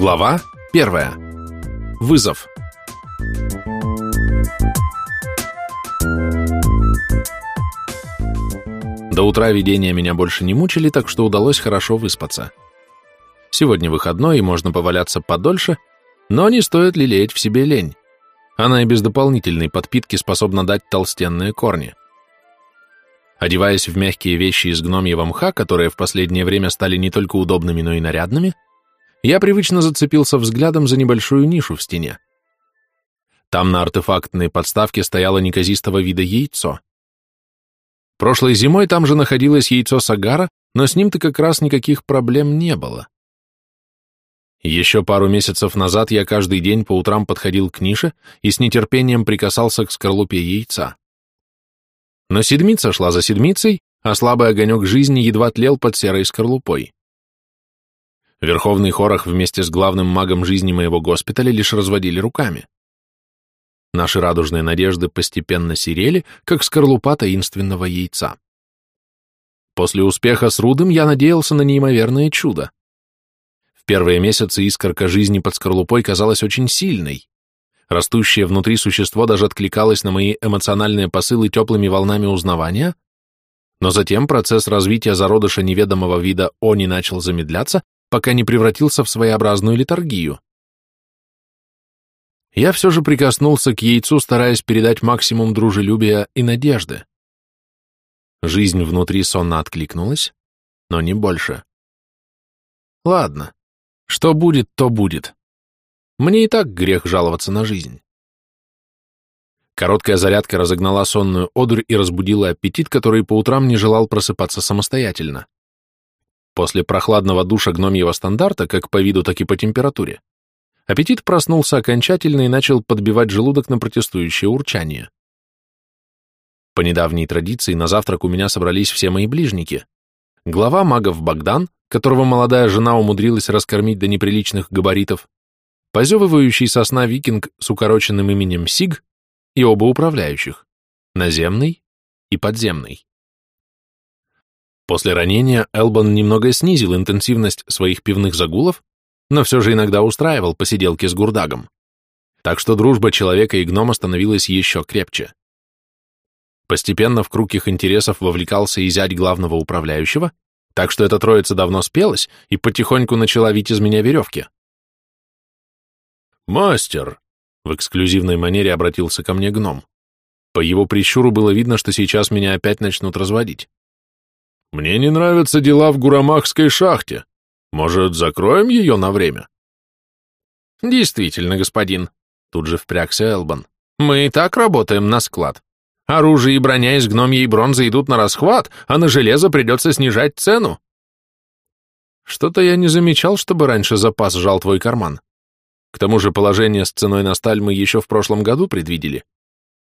Глава первая. Вызов. До утра видения меня больше не мучили, так что удалось хорошо выспаться. Сегодня выходной, и можно поваляться подольше, но не стоит лелеять в себе лень. Она и без дополнительной подпитки способна дать толстенные корни. Одеваясь в мягкие вещи из гномьего мха, которые в последнее время стали не только удобными, но и нарядными, я привычно зацепился взглядом за небольшую нишу в стене. Там на артефактной подставке стояло неказистого вида яйцо. Прошлой зимой там же находилось яйцо Сагара, но с ним-то как раз никаких проблем не было. Еще пару месяцев назад я каждый день по утрам подходил к нише и с нетерпением прикасался к скорлупе яйца. Но седмица шла за седмицей, а слабый огонек жизни едва тлел под серой скорлупой. Верховный Хорах вместе с главным магом жизни моего госпиталя лишь разводили руками. Наши радужные надежды постепенно серели, как скорлупа таинственного яйца. После успеха с Рудым я надеялся на неимоверное чудо. В первые месяцы искорка жизни под скорлупой казалась очень сильной. Растущее внутри существо даже откликалось на мои эмоциональные посылы теплыми волнами узнавания, но затем процесс развития зародыша неведомого вида Они начал замедляться, пока не превратился в своеобразную литургию. Я все же прикоснулся к яйцу, стараясь передать максимум дружелюбия и надежды. Жизнь внутри сонно откликнулась, но не больше. Ладно, что будет, то будет. Мне и так грех жаловаться на жизнь. Короткая зарядка разогнала сонную одурь и разбудила аппетит, который по утрам не желал просыпаться самостоятельно. После прохладного душа гномьего стандарта, как по виду, так и по температуре, аппетит проснулся окончательно и начал подбивать желудок на протестующее урчание. По недавней традиции на завтрак у меня собрались все мои ближники. Глава магов Богдан, которого молодая жена умудрилась раскормить до неприличных габаритов, позевывающий сосна викинг с укороченным именем Сиг и оба управляющих, наземный и подземный. После ранения Элбан немного снизил интенсивность своих пивных загулов, но все же иногда устраивал посиделки с Гурдагом. Так что дружба человека и гнома становилась еще крепче. Постепенно в круг их интересов вовлекался и зять главного управляющего, так что эта троица давно спелась и потихоньку начала вить из меня веревки. «Мастер!» — в эксклюзивной манере обратился ко мне гном. По его прищуру было видно, что сейчас меня опять начнут разводить. Мне не нравятся дела в Гурамахской шахте. Может, закроем ее на время?» «Действительно, господин», — тут же впрягся Элбан. «Мы и так работаем на склад. Оружие и броня из гномьей бронзы идут на расхват, а на железо придется снижать цену». «Что-то я не замечал, чтобы раньше запас жал твой карман. К тому же положение с ценой на сталь мы еще в прошлом году предвидели».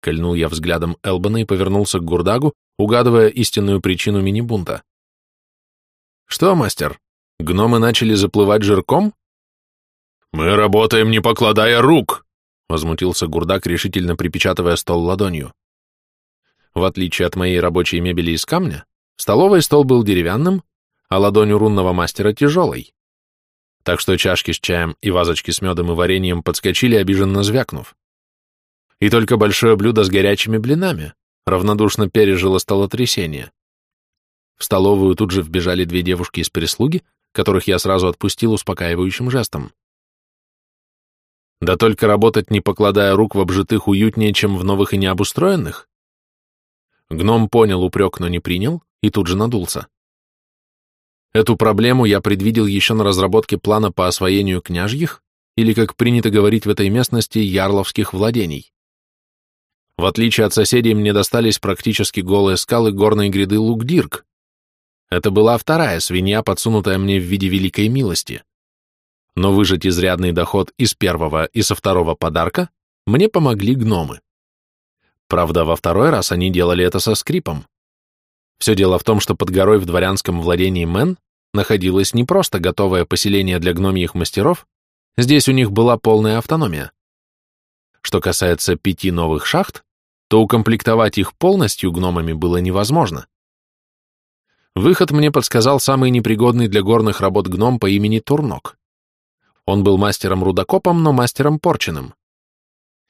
Кольнул я взглядом Элбана и повернулся к Гурдагу, угадывая истинную причину мини-бунта. «Что, мастер, гномы начали заплывать жирком?» «Мы работаем, не покладая рук!» — возмутился Гурдак, решительно припечатывая стол ладонью. В отличие от моей рабочей мебели из камня, столовый стол был деревянным, а ладонь у рунного мастера тяжелой. Так что чашки с чаем и вазочки с медом и вареньем подскочили, обиженно звякнув. И только большое блюдо с горячими блинами, равнодушно пережило столотрясение. В столовую тут же вбежали две девушки из прислуги, которых я сразу отпустил успокаивающим жестом. Да только работать, не покладая рук в обжитых, уютнее, чем в новых и необустроенных. Гном понял упрек, но не принял, и тут же надулся. Эту проблему я предвидел еще на разработке плана по освоению княжьих, или, как принято говорить в этой местности, ярловских владений. В отличие от соседей, мне достались практически голые скалы горной гряды Лукдирк. Это была вторая свинья, подсунутая мне в виде великой милости. Но выжать изрядный доход из первого и со второго подарка мне помогли гномы. Правда, во второй раз они делали это со скрипом. Все дело в том, что под горой в дворянском владении Мэн находилось не просто готовое поселение для гномьих мастеров, здесь у них была полная автономия. Что касается пяти новых шахт, то укомплектовать их полностью гномами было невозможно. Выход мне подсказал самый непригодный для горных работ гном по имени Турнок. Он был мастером-рудокопом, но мастером порченным.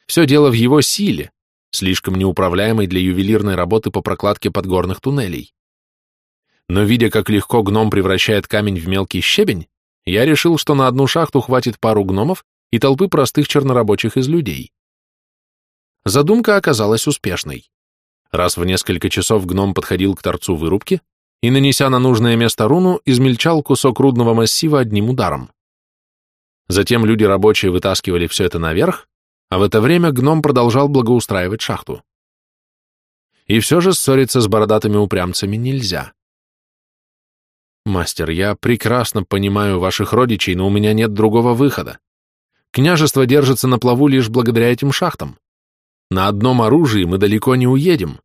Все дело в его силе, слишком неуправляемой для ювелирной работы по прокладке подгорных туннелей. Но видя, как легко гном превращает камень в мелкий щебень, я решил, что на одну шахту хватит пару гномов и толпы простых чернорабочих из людей. Задумка оказалась успешной. Раз в несколько часов гном подходил к торцу вырубки и, нанеся на нужное место руну, измельчал кусок рудного массива одним ударом. Затем люди рабочие вытаскивали все это наверх, а в это время гном продолжал благоустраивать шахту. И все же ссориться с бородатыми упрямцами нельзя. Мастер, я прекрасно понимаю ваших родичей, но у меня нет другого выхода. Княжество держится на плаву лишь благодаря этим шахтам. На одном оружии мы далеко не уедем.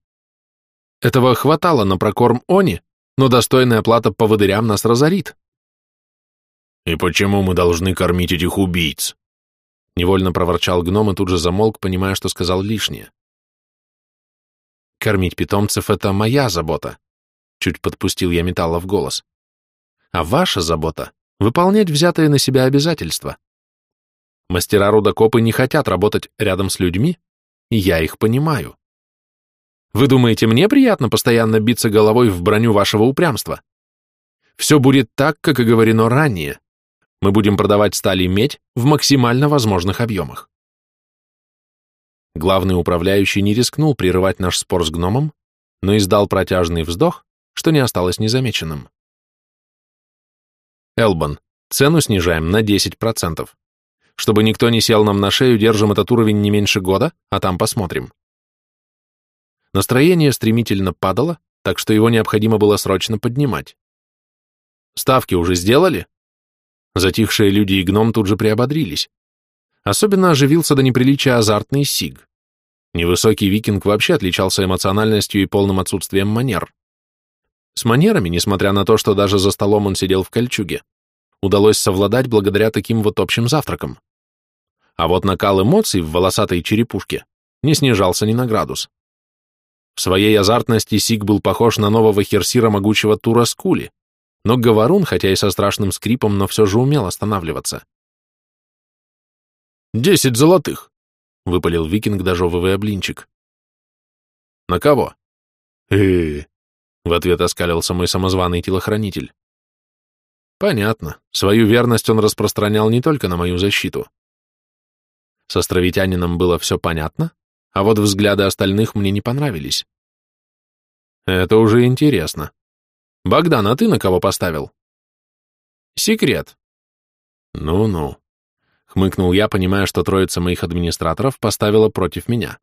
Этого хватало на прокорм Они, но достойная плата по выдырям нас разорит. «И почему мы должны кормить этих убийц?» Невольно проворчал гном и тут же замолк, понимая, что сказал лишнее. «Кормить питомцев — это моя забота», — чуть подпустил я металла в голос. «А ваша забота — выполнять взятые на себя обязательства. Мастера-рудокопы не хотят работать рядом с людьми, я их понимаю. Вы думаете, мне приятно постоянно биться головой в броню вашего упрямства? Все будет так, как и говорено ранее. Мы будем продавать сталь и медь в максимально возможных объемах. Главный управляющий не рискнул прерывать наш спор с гномом, но издал протяжный вздох, что не осталось незамеченным. Элбан, цену снижаем на 10%. Чтобы никто не сел нам на шею, держим этот уровень не меньше года, а там посмотрим. Настроение стремительно падало, так что его необходимо было срочно поднимать. Ставки уже сделали? Затихшие люди и гном тут же приободрились. Особенно оживился до неприличия азартный Сиг. Невысокий викинг вообще отличался эмоциональностью и полным отсутствием манер. С манерами, несмотря на то, что даже за столом он сидел в кольчуге, удалось совладать благодаря таким вот общим завтракам. А вот накал эмоций в волосатой черепушке не снижался ни на градус. В своей азартности Сиг был похож на нового херсира могучего Тура Скули, но Говорун, хотя и со страшным скрипом, но все же умел останавливаться. «Десять золотых!» — выпалил викинг, дожевывая блинчик. «На кого?» э в ответ оскалился мой самозваный телохранитель. «Понятно. Свою верность он распространял не только на мою защиту. С островитянином было все понятно, а вот взгляды остальных мне не понравились. Это уже интересно. Богдан, а ты на кого поставил? Секрет. Ну-ну. Хмыкнул я, понимая, что троица моих администраторов поставила против меня.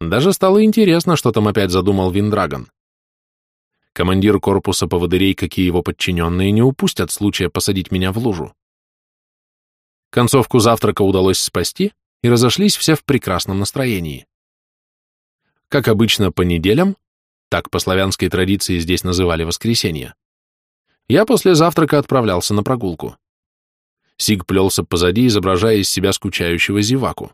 Даже стало интересно, что там опять задумал Виндрагон. Командир корпуса поводырей, какие его подчиненные, не упустят случая посадить меня в лужу. Концовку завтрака удалось спасти, и разошлись все в прекрасном настроении. Как обычно по неделям, так по славянской традиции здесь называли воскресенье, я после завтрака отправлялся на прогулку. Сиг плелся позади, изображая из себя скучающего зеваку.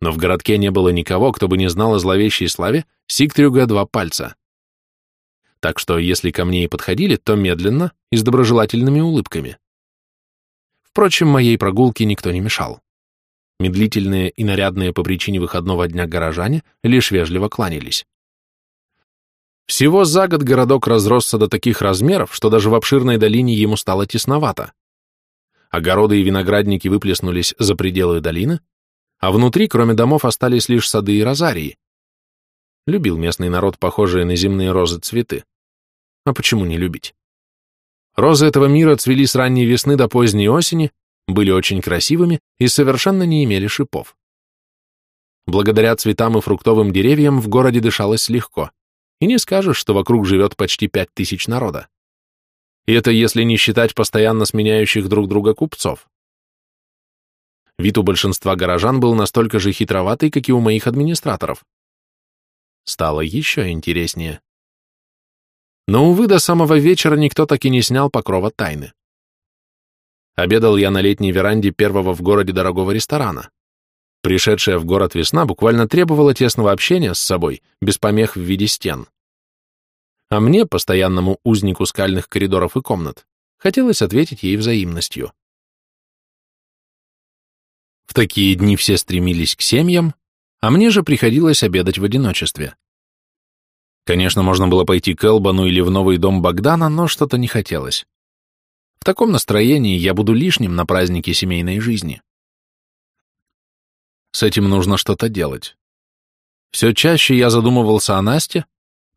Но в городке не было никого, кто бы не знал о зловещей славе Сигтрюга два пальца. Так что, если ко мне и подходили, то медленно и с доброжелательными улыбками. Впрочем, моей прогулке никто не мешал. Медлительные и нарядные по причине выходного дня горожане лишь вежливо кланялись. Всего за год городок разросся до таких размеров, что даже в обширной долине ему стало тесновато. Огороды и виноградники выплеснулись за пределы долины, а внутри, кроме домов, остались лишь сады и розарии. Любил местный народ похожие на земные розы цветы. А почему не любить? Розы этого мира цвели с ранней весны до поздней осени, были очень красивыми и совершенно не имели шипов. Благодаря цветам и фруктовым деревьям в городе дышалось легко, и не скажешь, что вокруг живет почти пять тысяч народа. И это если не считать постоянно сменяющих друг друга купцов. Вид у большинства горожан был настолько же хитроватый, как и у моих администраторов. Стало еще интереснее. Но, увы, до самого вечера никто так и не снял покрова тайны. Обедал я на летней веранде первого в городе дорогого ресторана. Пришедшая в город весна буквально требовала тесного общения с собой, без помех в виде стен. А мне, постоянному узнику скальных коридоров и комнат, хотелось ответить ей взаимностью. В такие дни все стремились к семьям, а мне же приходилось обедать в одиночестве. Конечно, можно было пойти к Элбану или в новый дом Богдана, но что-то не хотелось. В таком настроении я буду лишним на празднике семейной жизни. С этим нужно что-то делать. Все чаще я задумывался о Насте,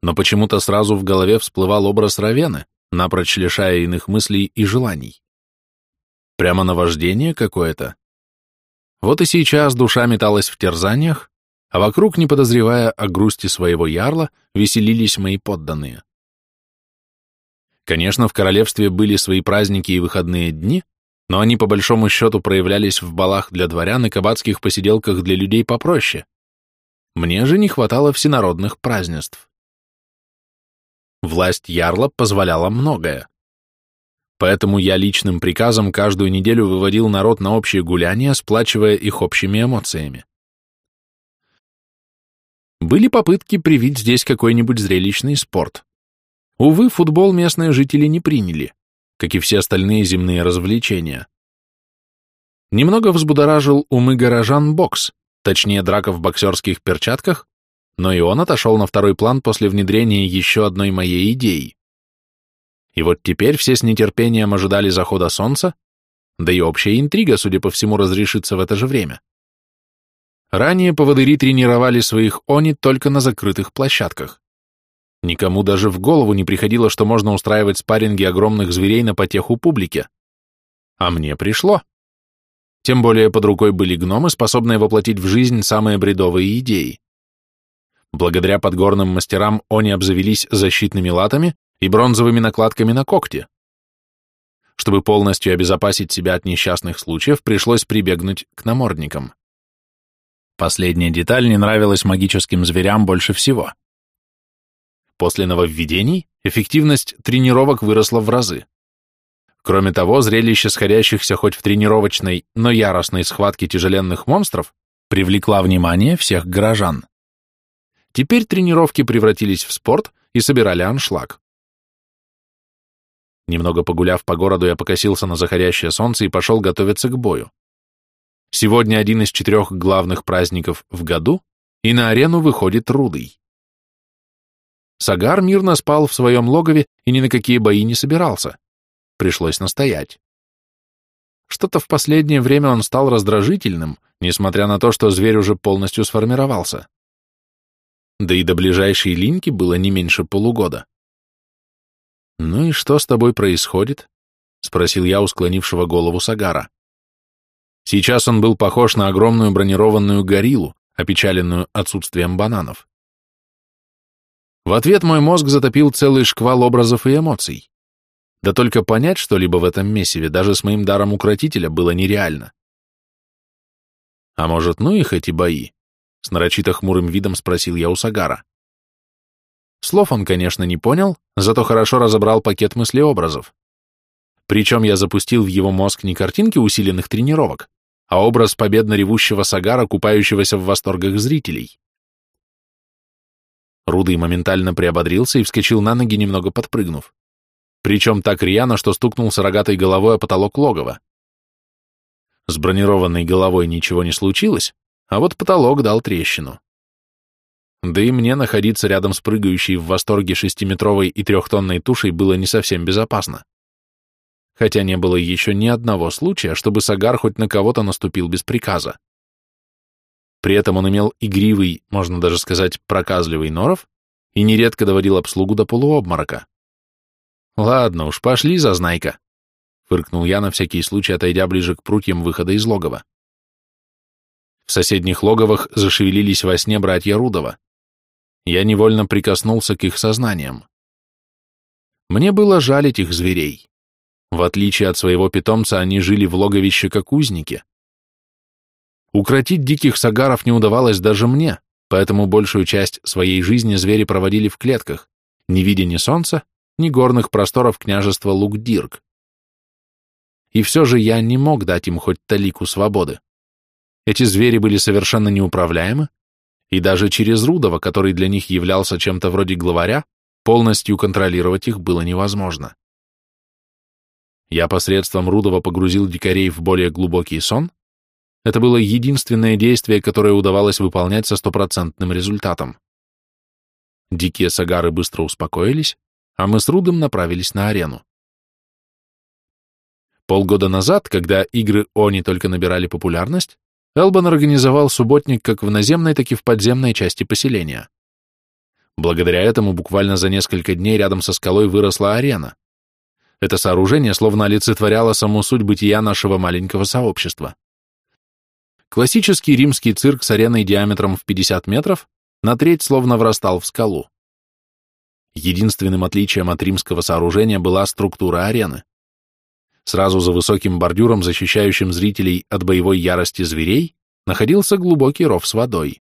но почему-то сразу в голове всплывал образ Равены, напрочь лишая иных мыслей и желаний. Прямо наваждение какое-то. Вот и сейчас душа металась в терзаниях, а вокруг, не подозревая о грусти своего ярла, веселились мои подданные. Конечно, в королевстве были свои праздники и выходные дни, но они по большому счету проявлялись в балах для дворян и кабацких посиделках для людей попроще. Мне же не хватало всенародных празднеств. Власть ярла позволяла многое. Поэтому я личным приказом каждую неделю выводил народ на общие гуляния, сплачивая их общими эмоциями. Были попытки привить здесь какой-нибудь зрелищный спорт. Увы, футбол местные жители не приняли, как и все остальные земные развлечения. Немного взбудоражил умы горожан бокс, точнее драка в боксерских перчатках, но и он отошел на второй план после внедрения еще одной моей идеи. И вот теперь все с нетерпением ожидали захода солнца, да и общая интрига, судя по всему, разрешится в это же время. Ранее поводыри тренировали своих они только на закрытых площадках. Никому даже в голову не приходило, что можно устраивать спарринги огромных зверей на потеху публике. А мне пришло. Тем более под рукой были гномы, способные воплотить в жизнь самые бредовые идеи. Благодаря подгорным мастерам они обзавелись защитными латами и бронзовыми накладками на когти. Чтобы полностью обезопасить себя от несчастных случаев, пришлось прибегнуть к намордникам. Последняя деталь не нравилась магическим зверям больше всего. После нововведений эффективность тренировок выросла в разы. Кроме того, зрелище сходящихся хоть в тренировочной, но яростной схватке тяжеленных монстров привлекла внимание всех горожан. Теперь тренировки превратились в спорт и собирали аншлаг. Немного погуляв по городу, я покосился на заходящее солнце и пошел готовиться к бою. Сегодня один из четырех главных праздников в году, и на арену выходит Рудый. Сагар мирно спал в своем логове и ни на какие бои не собирался. Пришлось настоять. Что-то в последнее время он стал раздражительным, несмотря на то, что зверь уже полностью сформировался. Да и до ближайшей линьки было не меньше полугода. «Ну и что с тобой происходит?» — спросил я у склонившего голову Сагара. Сейчас он был похож на огромную бронированную гориллу, опечаленную отсутствием бананов. В ответ мой мозг затопил целый шквал образов и эмоций. Да только понять что-либо в этом месиве даже с моим даром укротителя было нереально. А может, ну их эти бои? С нарочито хмурым видом спросил я у Сагара. Слов он, конечно, не понял, зато хорошо разобрал пакет мыслеобразов. Причем я запустил в его мозг не картинки усиленных тренировок, а образ победно ревущего Сагара, купающегося в восторгах зрителей. Рудый моментально приободрился и вскочил на ноги, немного подпрыгнув. Причем так рьяно, что стукнулся рогатой головой о потолок логова. С бронированной головой ничего не случилось, а вот потолок дал трещину. Да и мне находиться рядом с прыгающей в восторге шестиметровой и трехтонной тушей было не совсем безопасно хотя не было еще ни одного случая, чтобы Сагар хоть на кого-то наступил без приказа. При этом он имел игривый, можно даже сказать, проказливый норов и нередко доводил обслугу до полуобморока. «Ладно уж, пошли, зазнайка», — фыркнул я на всякий случай, отойдя ближе к прутьям выхода из логова. В соседних логовах зашевелились во сне братья Рудова. Я невольно прикоснулся к их сознаниям. Мне было жаль этих зверей. В отличие от своего питомца, они жили в логовище как узники. Укротить диких сагаров не удавалось даже мне, поэтому большую часть своей жизни звери проводили в клетках, не видя ни солнца, ни горных просторов княжества Лукдирк. И все же я не мог дать им хоть талику свободы. Эти звери были совершенно неуправляемы, и даже через Рудова, который для них являлся чем-то вроде главаря, полностью контролировать их было невозможно. Я посредством Рудова погрузил дикарей в более глубокий сон, это было единственное действие, которое удавалось выполнять со стопроцентным результатом. Дикие сагары быстро успокоились, а мы с Рудом направились на арену. Полгода назад, когда игры Они только набирали популярность, Элбан организовал субботник как в наземной, так и в подземной части поселения. Благодаря этому буквально за несколько дней рядом со скалой выросла арена. Это сооружение словно олицетворяло саму суть бытия нашего маленького сообщества. Классический римский цирк с ареной диаметром в 50 метров на треть словно врастал в скалу. Единственным отличием от римского сооружения была структура арены. Сразу за высоким бордюром, защищающим зрителей от боевой ярости зверей, находился глубокий ров с водой.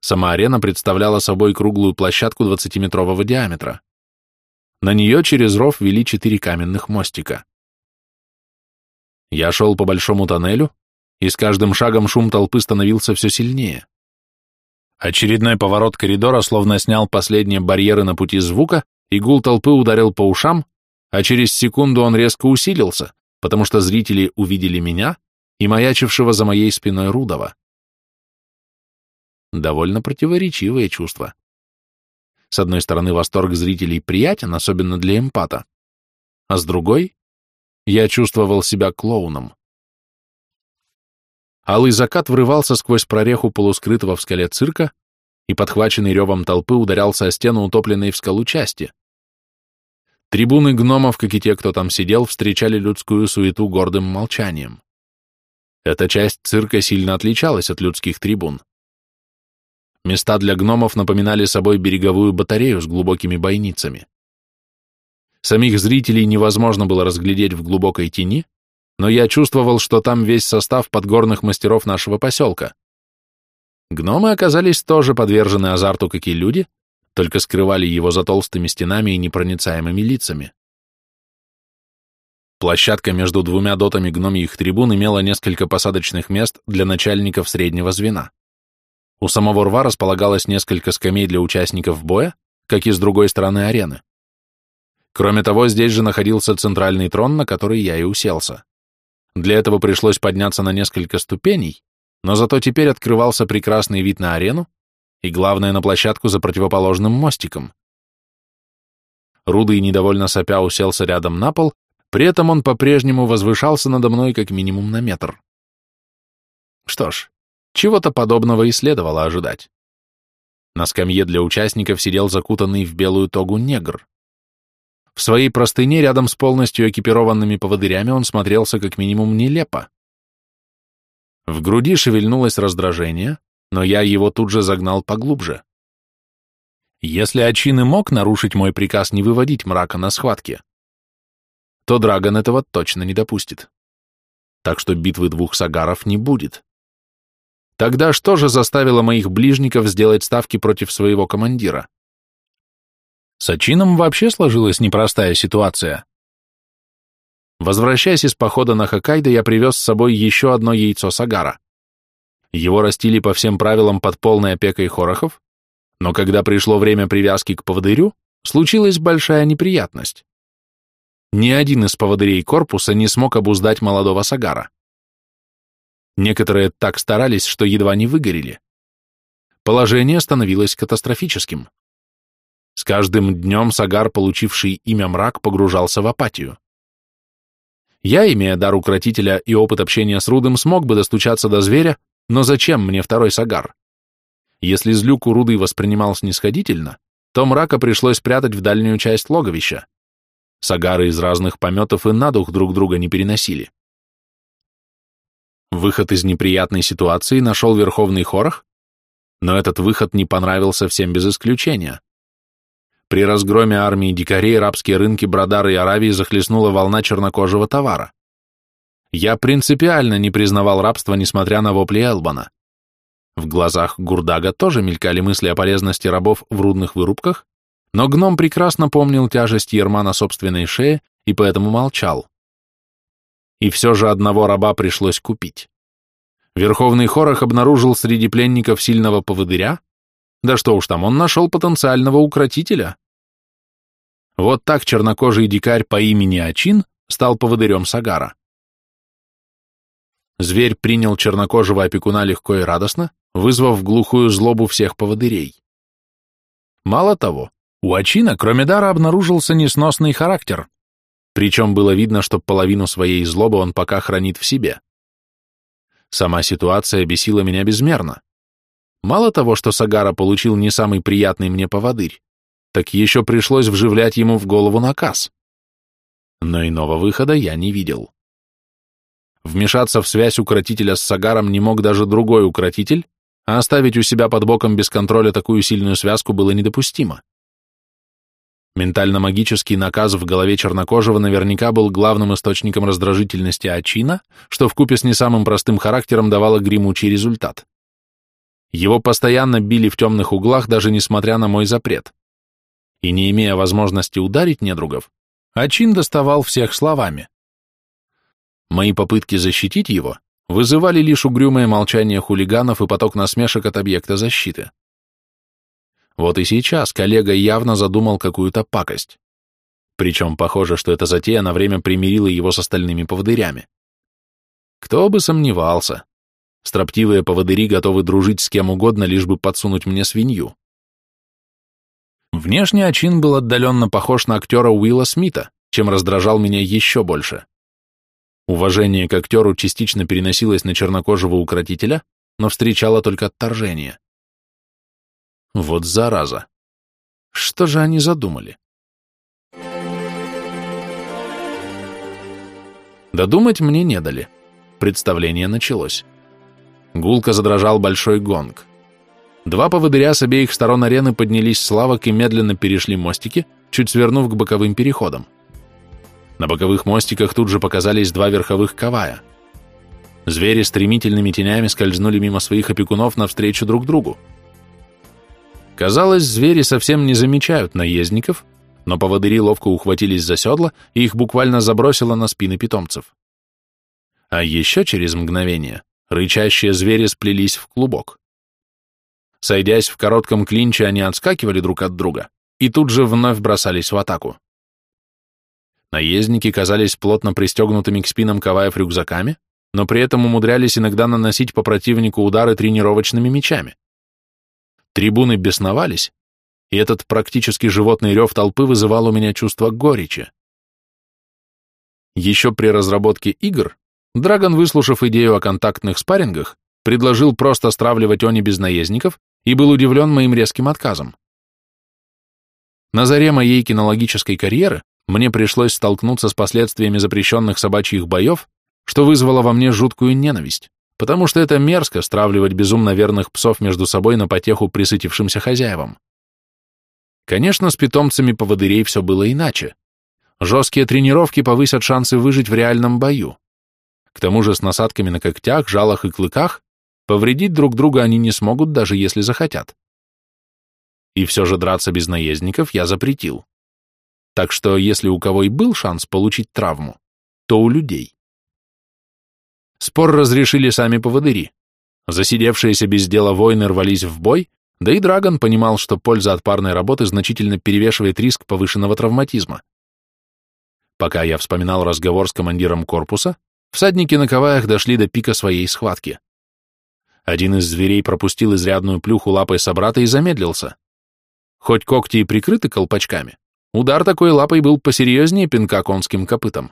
Сама арена представляла собой круглую площадку 20-метрового диаметра. На нее через ров вели четыре каменных мостика. Я шел по большому тоннелю, и с каждым шагом шум толпы становился все сильнее. Очередной поворот коридора словно снял последние барьеры на пути звука, и гул толпы ударил по ушам, а через секунду он резко усилился, потому что зрители увидели меня и маячившего за моей спиной Рудова. Довольно противоречивые чувства. С одной стороны, восторг зрителей приятен, особенно для эмпата, а с другой, я чувствовал себя клоуном. Алый закат врывался сквозь прореху полускрытого в скале цирка и, подхваченный ревом толпы, ударялся о стену утопленной в скалу части. Трибуны гномов, как и те, кто там сидел, встречали людскую суету гордым молчанием. Эта часть цирка сильно отличалась от людских трибун. Места для гномов напоминали собой береговую батарею с глубокими бойницами. Самих зрителей невозможно было разглядеть в глубокой тени, но я чувствовал, что там весь состав подгорных мастеров нашего поселка. Гномы оказались тоже подвержены азарту, как и люди, только скрывали его за толстыми стенами и непроницаемыми лицами. Площадка между двумя дотами гномьих трибун имела несколько посадочных мест для начальников среднего звена. У самого рва располагалось несколько скамей для участников боя, как и с другой стороны арены. Кроме того, здесь же находился центральный трон, на который я и уселся. Для этого пришлось подняться на несколько ступеней, но зато теперь открывался прекрасный вид на арену, и, главное, на площадку за противоположным мостиком. Рудый, недовольно сопя, уселся рядом на пол, при этом он по-прежнему возвышался надо мной как минимум на метр. Что ж, чего-то подобного и следовало ожидать. На скамье для участников сидел закутанный в белую тогу негр. В своей простыне рядом с полностью экипированными поводырями он смотрелся как минимум нелепо. В груди шевельнулось раздражение, но я его тут же загнал поглубже. Если Ачин и мог нарушить мой приказ не выводить мрака на схватке, то Драгон этого точно не допустит. Так что битвы двух сагаров не будет. Тогда что же заставило моих ближников сделать ставки против своего командира? С Ачином вообще сложилась непростая ситуация. Возвращаясь из похода на Хоккайдо, я привез с собой еще одно яйцо сагара. Его растили по всем правилам под полной опекой хорохов, но когда пришло время привязки к поводырю, случилась большая неприятность. Ни один из поводырей корпуса не смог обуздать молодого Сагара. Некоторые так старались, что едва не выгорели. Положение становилось катастрофическим. С каждым днем Сагар, получивший имя Мрак, погружался в апатию. Я, имея дар укротителя и опыт общения с Рудым, смог бы достучаться до зверя, но зачем мне второй сагар? Если злюку Рудый воспринимал снисходительно, то мрака пришлось прятать в дальнюю часть логовища. Сагары из разных пометов и на дух друг друга не переносили. Выход из неприятной ситуации нашел Верховный Хорох, но этот выход не понравился всем без исключения. При разгроме армии дикарей рабские рынки Брадары и Аравии захлестнула волна чернокожего товара. Я принципиально не признавал рабство, несмотря на вопли Элбана. В глазах Гурдага тоже мелькали мысли о полезности рабов в рудных вырубках, но гном прекрасно помнил тяжесть ерма на собственной шее и поэтому молчал. И все же одного раба пришлось купить. Верховный Хорох обнаружил среди пленников сильного поводыря, да что уж там, он нашел потенциального укротителя. Вот так чернокожий дикарь по имени Ачин стал поводырем Сагара. Зверь принял чернокожего опекуна легко и радостно, вызвав глухую злобу всех поводырей. Мало того, у Ачина, кроме дара, обнаружился несносный характер, причем было видно, что половину своей злобы он пока хранит в себе. Сама ситуация бесила меня безмерно. Мало того, что Сагара получил не самый приятный мне поводырь, так еще пришлось вживлять ему в голову наказ. Но иного выхода я не видел. Вмешаться в связь укротителя с Сагаром не мог даже другой укротитель, а оставить у себя под боком без контроля такую сильную связку было недопустимо. Ментально-магический наказ в голове чернокожего наверняка был главным источником раздражительности Ачина, что вкупе с не самым простым характером давало гремучий результат. Его постоянно били в темных углах, даже несмотря на мой запрет. И не имея возможности ударить недругов, Ачин доставал всех словами. Мои попытки защитить его вызывали лишь угрюмое молчание хулиганов и поток насмешек от объекта защиты. Вот и сейчас коллега явно задумал какую-то пакость. Причем похоже, что эта затея на время примирила его с остальными поводырями. Кто бы сомневался. Строптивые поводыри готовы дружить с кем угодно, лишь бы подсунуть мне свинью. Внешне Ачин был отдаленно похож на актера Уилла Смита, чем раздражал меня еще больше. Уважение к актеру частично переносилось на чернокожего укротителя, но встречало только отторжение. Вот зараза. Что же они задумали? Додумать мне не дали. Представление началось. Гулко задрожал большой гонг. Два поводыря с обеих сторон арены поднялись с лавок и медленно перешли мостики, чуть свернув к боковым переходам. На боковых мостиках тут же показались два верховых кавая. Звери стремительными тенями скользнули мимо своих опекунов навстречу друг другу. Казалось, звери совсем не замечают наездников, но поводыри ловко ухватились за седла, и их буквально забросило на спины питомцев. А еще через мгновение рычащие звери сплелись в клубок. Сойдясь в коротком клинче, они отскакивали друг от друга и тут же вновь бросались в атаку. Наездники казались плотно пристегнутыми к спинам каваев рюкзаками, но при этом умудрялись иногда наносить по противнику удары тренировочными мечами. Трибуны бесновались, и этот практически животный рев толпы вызывал у меня чувство горечи. Еще при разработке игр Драгон, выслушав идею о контактных спаррингах, предложил просто стравливать они без наездников и был удивлен моим резким отказом. На заре моей кинологической карьеры мне пришлось столкнуться с последствиями запрещенных собачьих боев, что вызвало во мне жуткую ненависть потому что это мерзко стравливать безумно верных псов между собой на потеху присытившимся хозяевам. Конечно, с питомцами поводырей все было иначе. Жесткие тренировки повысят шансы выжить в реальном бою. К тому же с насадками на когтях, жалах и клыках повредить друг друга они не смогут, даже если захотят. И все же драться без наездников я запретил. Так что если у кого и был шанс получить травму, то у людей. Спор разрешили сами поводыри. Засидевшиеся без дела воины рвались в бой, да и Драгон понимал, что польза от парной работы значительно перевешивает риск повышенного травматизма. Пока я вспоминал разговор с командиром корпуса, всадники на Каваях дошли до пика своей схватки. Один из зверей пропустил изрядную плюху лапой собрата и замедлился. Хоть когти и прикрыты колпачками, удар такой лапой был посерьезнее пинка конским копытом.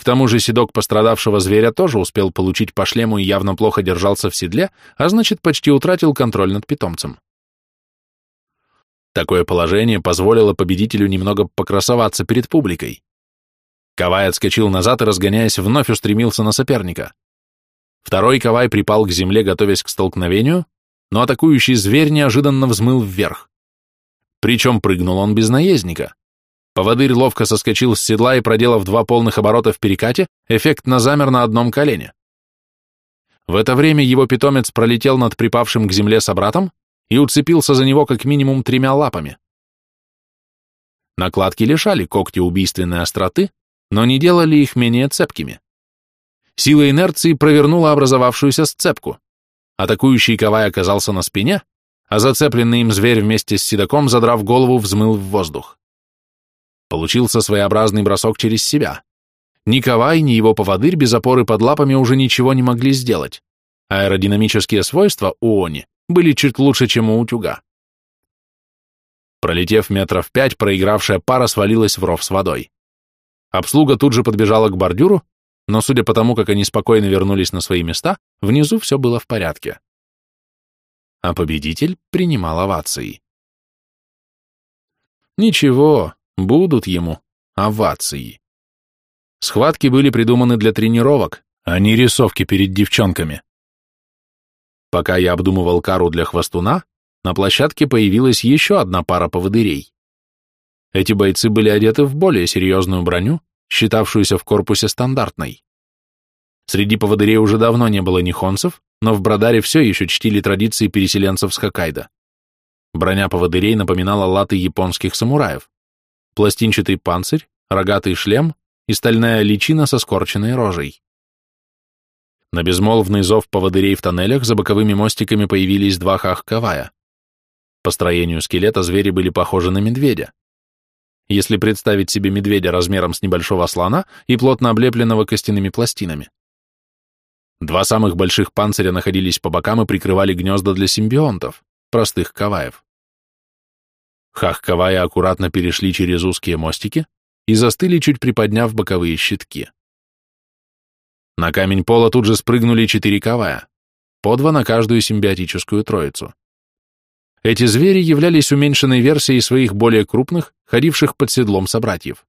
К тому же седок пострадавшего зверя тоже успел получить по шлему и явно плохо держался в седле, а значит, почти утратил контроль над питомцем. Такое положение позволило победителю немного покрасоваться перед публикой. Кавай отскочил назад и, разгоняясь, вновь устремился на соперника. Второй Кавай припал к земле, готовясь к столкновению, но атакующий зверь неожиданно взмыл вверх. Причем прыгнул он без наездника. Поводырь ловко соскочил с седла и, проделав два полных оборота в перекате, эффектно замер на одном колене. В это время его питомец пролетел над припавшим к земле собратом и уцепился за него как минимум тремя лапами. Накладки лишали когти убийственной остроты, но не делали их менее цепкими. Сила инерции провернула образовавшуюся сцепку. Атакующий Кавай оказался на спине, а зацепленный им зверь вместе с седаком, задрав голову, взмыл в воздух. Получился своеобразный бросок через себя. Ни Кавай, ни его поводырь без опоры под лапами уже ничего не могли сделать. Аэродинамические свойства у Они были чуть лучше, чем у утюга. Пролетев метров пять, проигравшая пара свалилась в ров с водой. Обслуга тут же подбежала к бордюру, но судя по тому, как они спокойно вернулись на свои места, внизу все было в порядке. А победитель принимал овации. Ничего, будут ему овации. Схватки были придуманы для тренировок, а не рисовки перед девчонками. Пока я обдумывал кару для хвостуна, на площадке появилась еще одна пара поводырей. Эти бойцы были одеты в более серьезную броню, считавшуюся в корпусе стандартной. Среди поводырей уже давно не было нихонцев, но в Брадаре все еще чтили традиции переселенцев с Хоккайдо. Броня поводырей напоминала латы японских самураев. Пластинчатый панцирь, рогатый шлем и стальная личина со скорченной рожей. На безмолвный зов поводырей в тоннелях за боковыми мостиками появились два хах-кавая. По строению скелета звери были похожи на медведя. Если представить себе медведя размером с небольшого слона и плотно облепленного костяными пластинами. Два самых больших панциря находились по бокам и прикрывали гнезда для симбионтов, простых каваев. Хах-каваи аккуратно перешли через узкие мостики и застыли, чуть приподняв боковые щитки. На камень пола тут же спрыгнули четыре кавая, по два на каждую симбиотическую троицу. Эти звери являлись уменьшенной версией своих более крупных, ходивших под седлом собратьев.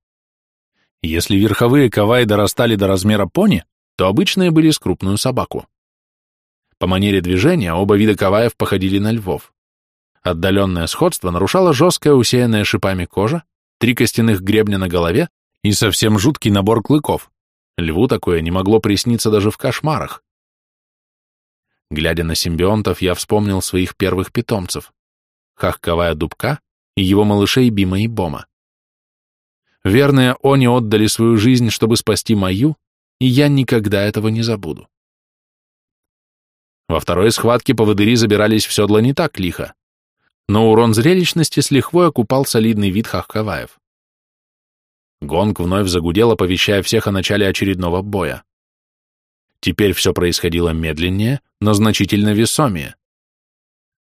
Если верховые каваи дорастали до размера пони, то обычные были с крупную собаку. По манере движения оба вида каваев походили на львов. Отдаленное сходство нарушало жесткая, усеянная шипами кожа, три костяных гребня на голове и совсем жуткий набор клыков, Льву такое не могло присниться даже в кошмарах. Глядя на симбионтов, я вспомнил своих первых питомцев — Хахковая Дубка и его малышей Бима и Бома. Верные они отдали свою жизнь, чтобы спасти мою, и я никогда этого не забуду. Во второй схватке поводыри забирались в седло не так лихо, но урон зрелищности с лихвой окупал солидный вид Хахкаваев. Гонг вновь загудел, оповещая всех о начале очередного боя. Теперь все происходило медленнее, но значительно весомее.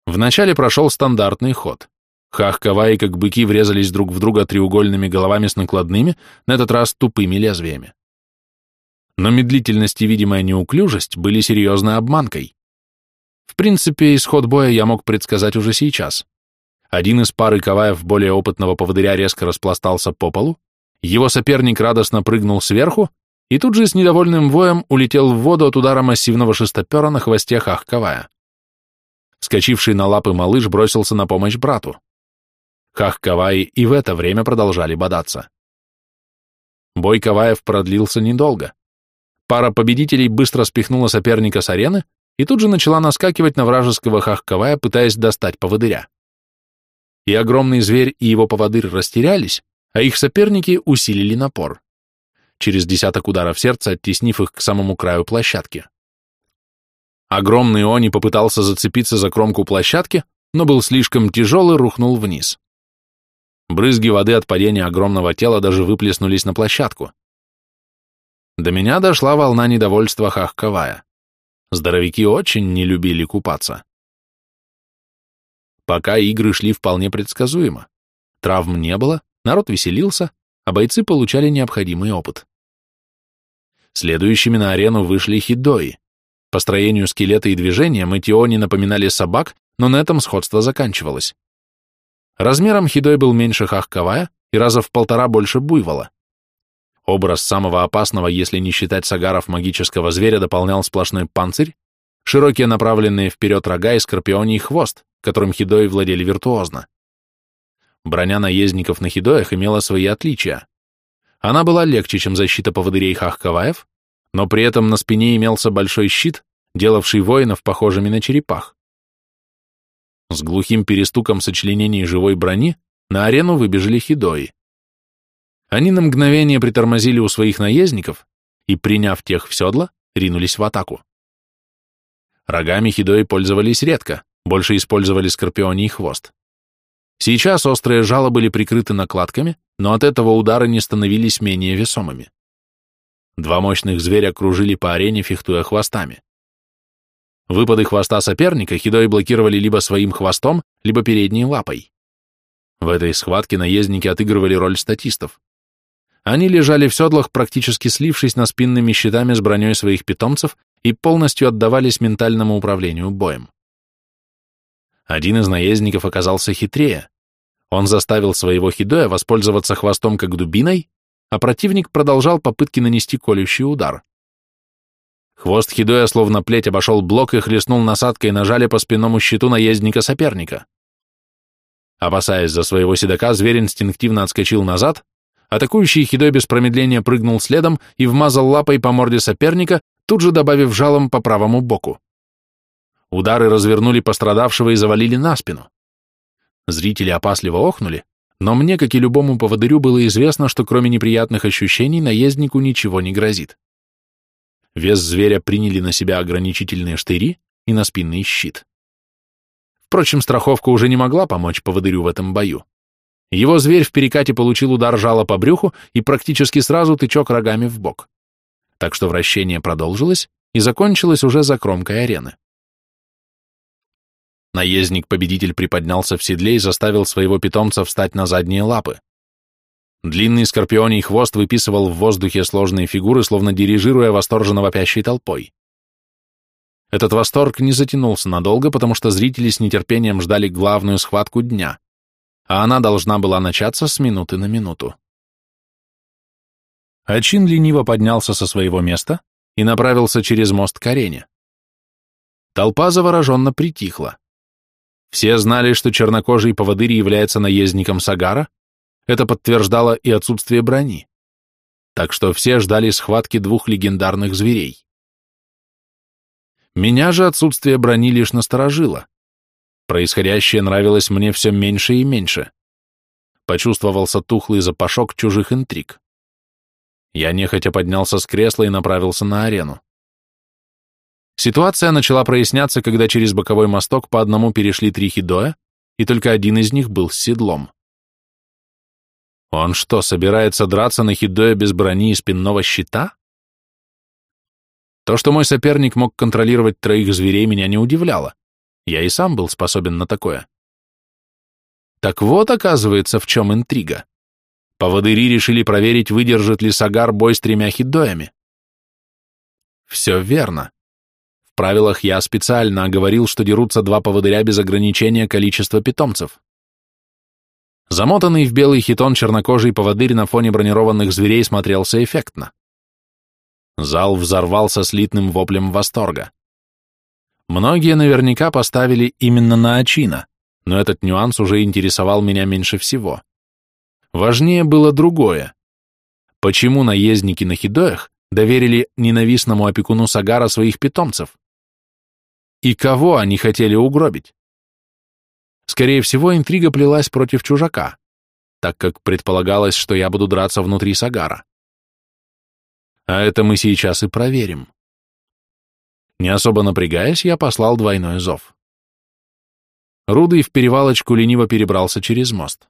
Вначале прошел стандартный ход. Хах-каваи, как быки, врезались друг в друга треугольными головами с накладными, на этот раз тупыми лезвиями. Но медлительность и видимая неуклюжесть были серьезной обманкой. В принципе, исход боя я мог предсказать уже сейчас. Один из пары каваев более опытного поводыря резко распластался по полу, его соперник радостно прыгнул сверху и тут же с недовольным воем улетел в воду от удара массивного шестопера на хвосте Хахкавая. Скочивший на лапы малыш бросился на помощь брату. Хахкаваи и в это время продолжали бодаться. Бой Каваев продлился недолго. Пара победителей быстро спихнула соперника с арены и тут же начала наскакивать на вражеского Хахкавая, пытаясь достать поводыря. И огромный зверь, и его поводырь растерялись, а их соперники усилили напор, через десяток ударов сердца оттеснив их к самому краю площадки. Огромный Они попытался зацепиться за кромку площадки, но был слишком тяжел и рухнул вниз. Брызги воды от падения огромного тела даже выплеснулись на площадку. До меня дошла волна недовольства Хахкавая. Здоровяки очень не любили купаться. Пока игры шли вполне предсказуемо. Травм не было, Народ веселился, а бойцы получали необходимый опыт. Следующими на арену вышли хидои. По строению скелета и движениям эти они напоминали собак, но на этом сходство заканчивалось. Размером хидой был меньше хахкавая и раза в полтора больше буйвола. Образ самого опасного, если не считать сагаров магического зверя, дополнял сплошной панцирь, широкие направленные вперед рога и скорпионий хвост, которым хидои владели виртуозно. Броня наездников на хидоях имела свои отличия. Она была легче, чем защита поводырей хахкаваев, но при этом на спине имелся большой щит, делавший воинов похожими на черепах. С глухим перестуком сочленений живой брони на арену выбежали хидои. Они на мгновение притормозили у своих наездников и, приняв тех в седло, ринулись в атаку. Рогами хидои пользовались редко, больше использовали скорпионий хвост. Сейчас острые жало были прикрыты накладками, но от этого удары не становились менее весомыми. Два мощных зверя кружили по арене, фехтуя хвостами. Выпады хвоста соперника Хидой блокировали либо своим хвостом, либо передней лапой. В этой схватке наездники отыгрывали роль статистов. Они лежали в седлах, практически слившись на спинными щитами с броней своих питомцев и полностью отдавались ментальному управлению боем. Один из наездников оказался хитрее. Он заставил своего хидоя воспользоваться хвостом как дубиной, а противник продолжал попытки нанести колющий удар. Хвост хидоя словно плеть обошел блок и хлестнул насадкой на жале по спинному щиту наездника соперника. Опасаясь за своего седока, зверь инстинктивно отскочил назад, атакующий хидой без промедления прыгнул следом и вмазал лапой по морде соперника, тут же добавив жалом по правому боку. Удары развернули пострадавшего и завалили на спину. Зрители опасливо охнули, но мне, как и любому поводырю, было известно, что кроме неприятных ощущений наезднику ничего не грозит. Вес зверя приняли на себя ограничительные штыри и на спинный щит. Впрочем, страховка уже не могла помочь поводырю в этом бою. Его зверь в перекате получил удар жала по брюху и практически сразу тычок рогами в бок. Так что вращение продолжилось и закончилось уже за кромкой арены. Наездник-победитель приподнялся в седле и заставил своего питомца встать на задние лапы. Длинный скорпионий хвост выписывал в воздухе сложные фигуры, словно дирижируя восторженно вопящей толпой. Этот восторг не затянулся надолго, потому что зрители с нетерпением ждали главную схватку дня, а она должна была начаться с минуты на минуту. Ачин лениво поднялся со своего места и направился через мост к арене. Толпа завороженно притихла. Все знали, что чернокожий поводырь является наездником Сагара, это подтверждало и отсутствие брони. Так что все ждали схватки двух легендарных зверей. Меня же отсутствие брони лишь насторожило. Происходящее нравилось мне все меньше и меньше. Почувствовался тухлый запашок чужих интриг. Я нехотя поднялся с кресла и направился на арену. Ситуация начала проясняться, когда через боковой мосток по одному перешли три хидоя, и только один из них был с седлом. Он что, собирается драться на хидоя без брони и спинного щита? То, что мой соперник мог контролировать троих зверей, меня не удивляло. Я и сам был способен на такое. Так вот, оказывается, в чем интрига. Поводыри решили проверить, выдержит ли Сагар бой с тремя хидоями. Все верно. В правилах я специально оговорил, что дерутся два поводыря без ограничения количества питомцев. Замотанный в белый хитон чернокожий поводырь на фоне бронированных зверей смотрелся эффектно. Зал взорвался слитным воплем восторга. Многие наверняка поставили именно на Ачина, но этот нюанс уже интересовал меня меньше всего. Важнее было другое. Почему наездники на хидоях доверили ненавистному опекуну Сагара своих питомцев? И кого они хотели угробить? Скорее всего, интрига плелась против чужака, так как предполагалось, что я буду драться внутри Сагара. А это мы сейчас и проверим. Не особо напрягаясь, я послал двойной зов. Рудый в перевалочку лениво перебрался через мост.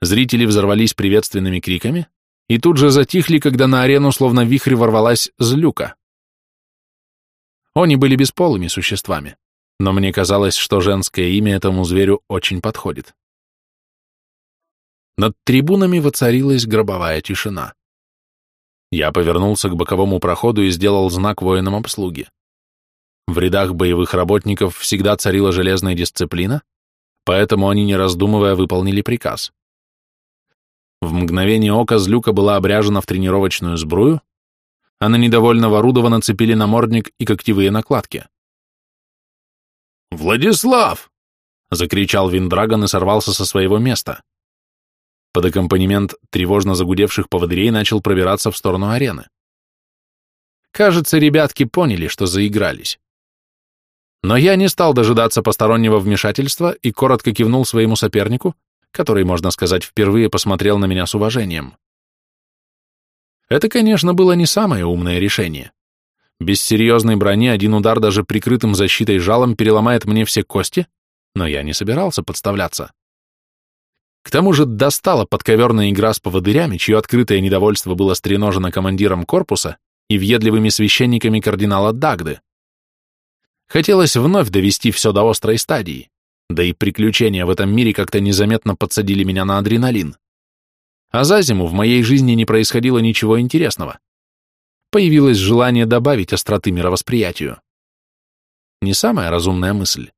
Зрители взорвались приветственными криками и тут же затихли, когда на арену словно вихрь ворвалась злюка. Они были бесполыми существами, но мне казалось, что женское имя этому зверю очень подходит. Над трибунами воцарилась гробовая тишина. Я повернулся к боковому проходу и сделал знак воинам обслуги. В рядах боевых работников всегда царила железная дисциплина, поэтому они, не раздумывая, выполнили приказ. В мгновение ока злюка была обряжена в тренировочную сбрую, а на недовольного Рудова нацепили намордник и когтевые накладки. «Владислав!» — закричал Виндрагон и сорвался со своего места. Под аккомпанемент тревожно загудевших поводырей начал пробираться в сторону арены. Кажется, ребятки поняли, что заигрались. Но я не стал дожидаться постороннего вмешательства и коротко кивнул своему сопернику, который, можно сказать, впервые посмотрел на меня с уважением. Это, конечно, было не самое умное решение. Без серьезной брони один удар даже прикрытым защитой жалом переломает мне все кости, но я не собирался подставляться. К тому же достала подковерная игра с поводырями, чье открытое недовольство было стреножено командиром корпуса и въедливыми священниками кардинала Дагды. Хотелось вновь довести все до острой стадии, да и приключения в этом мире как-то незаметно подсадили меня на адреналин. А за зиму в моей жизни не происходило ничего интересного. Появилось желание добавить остроты мировосприятию. Не самая разумная мысль,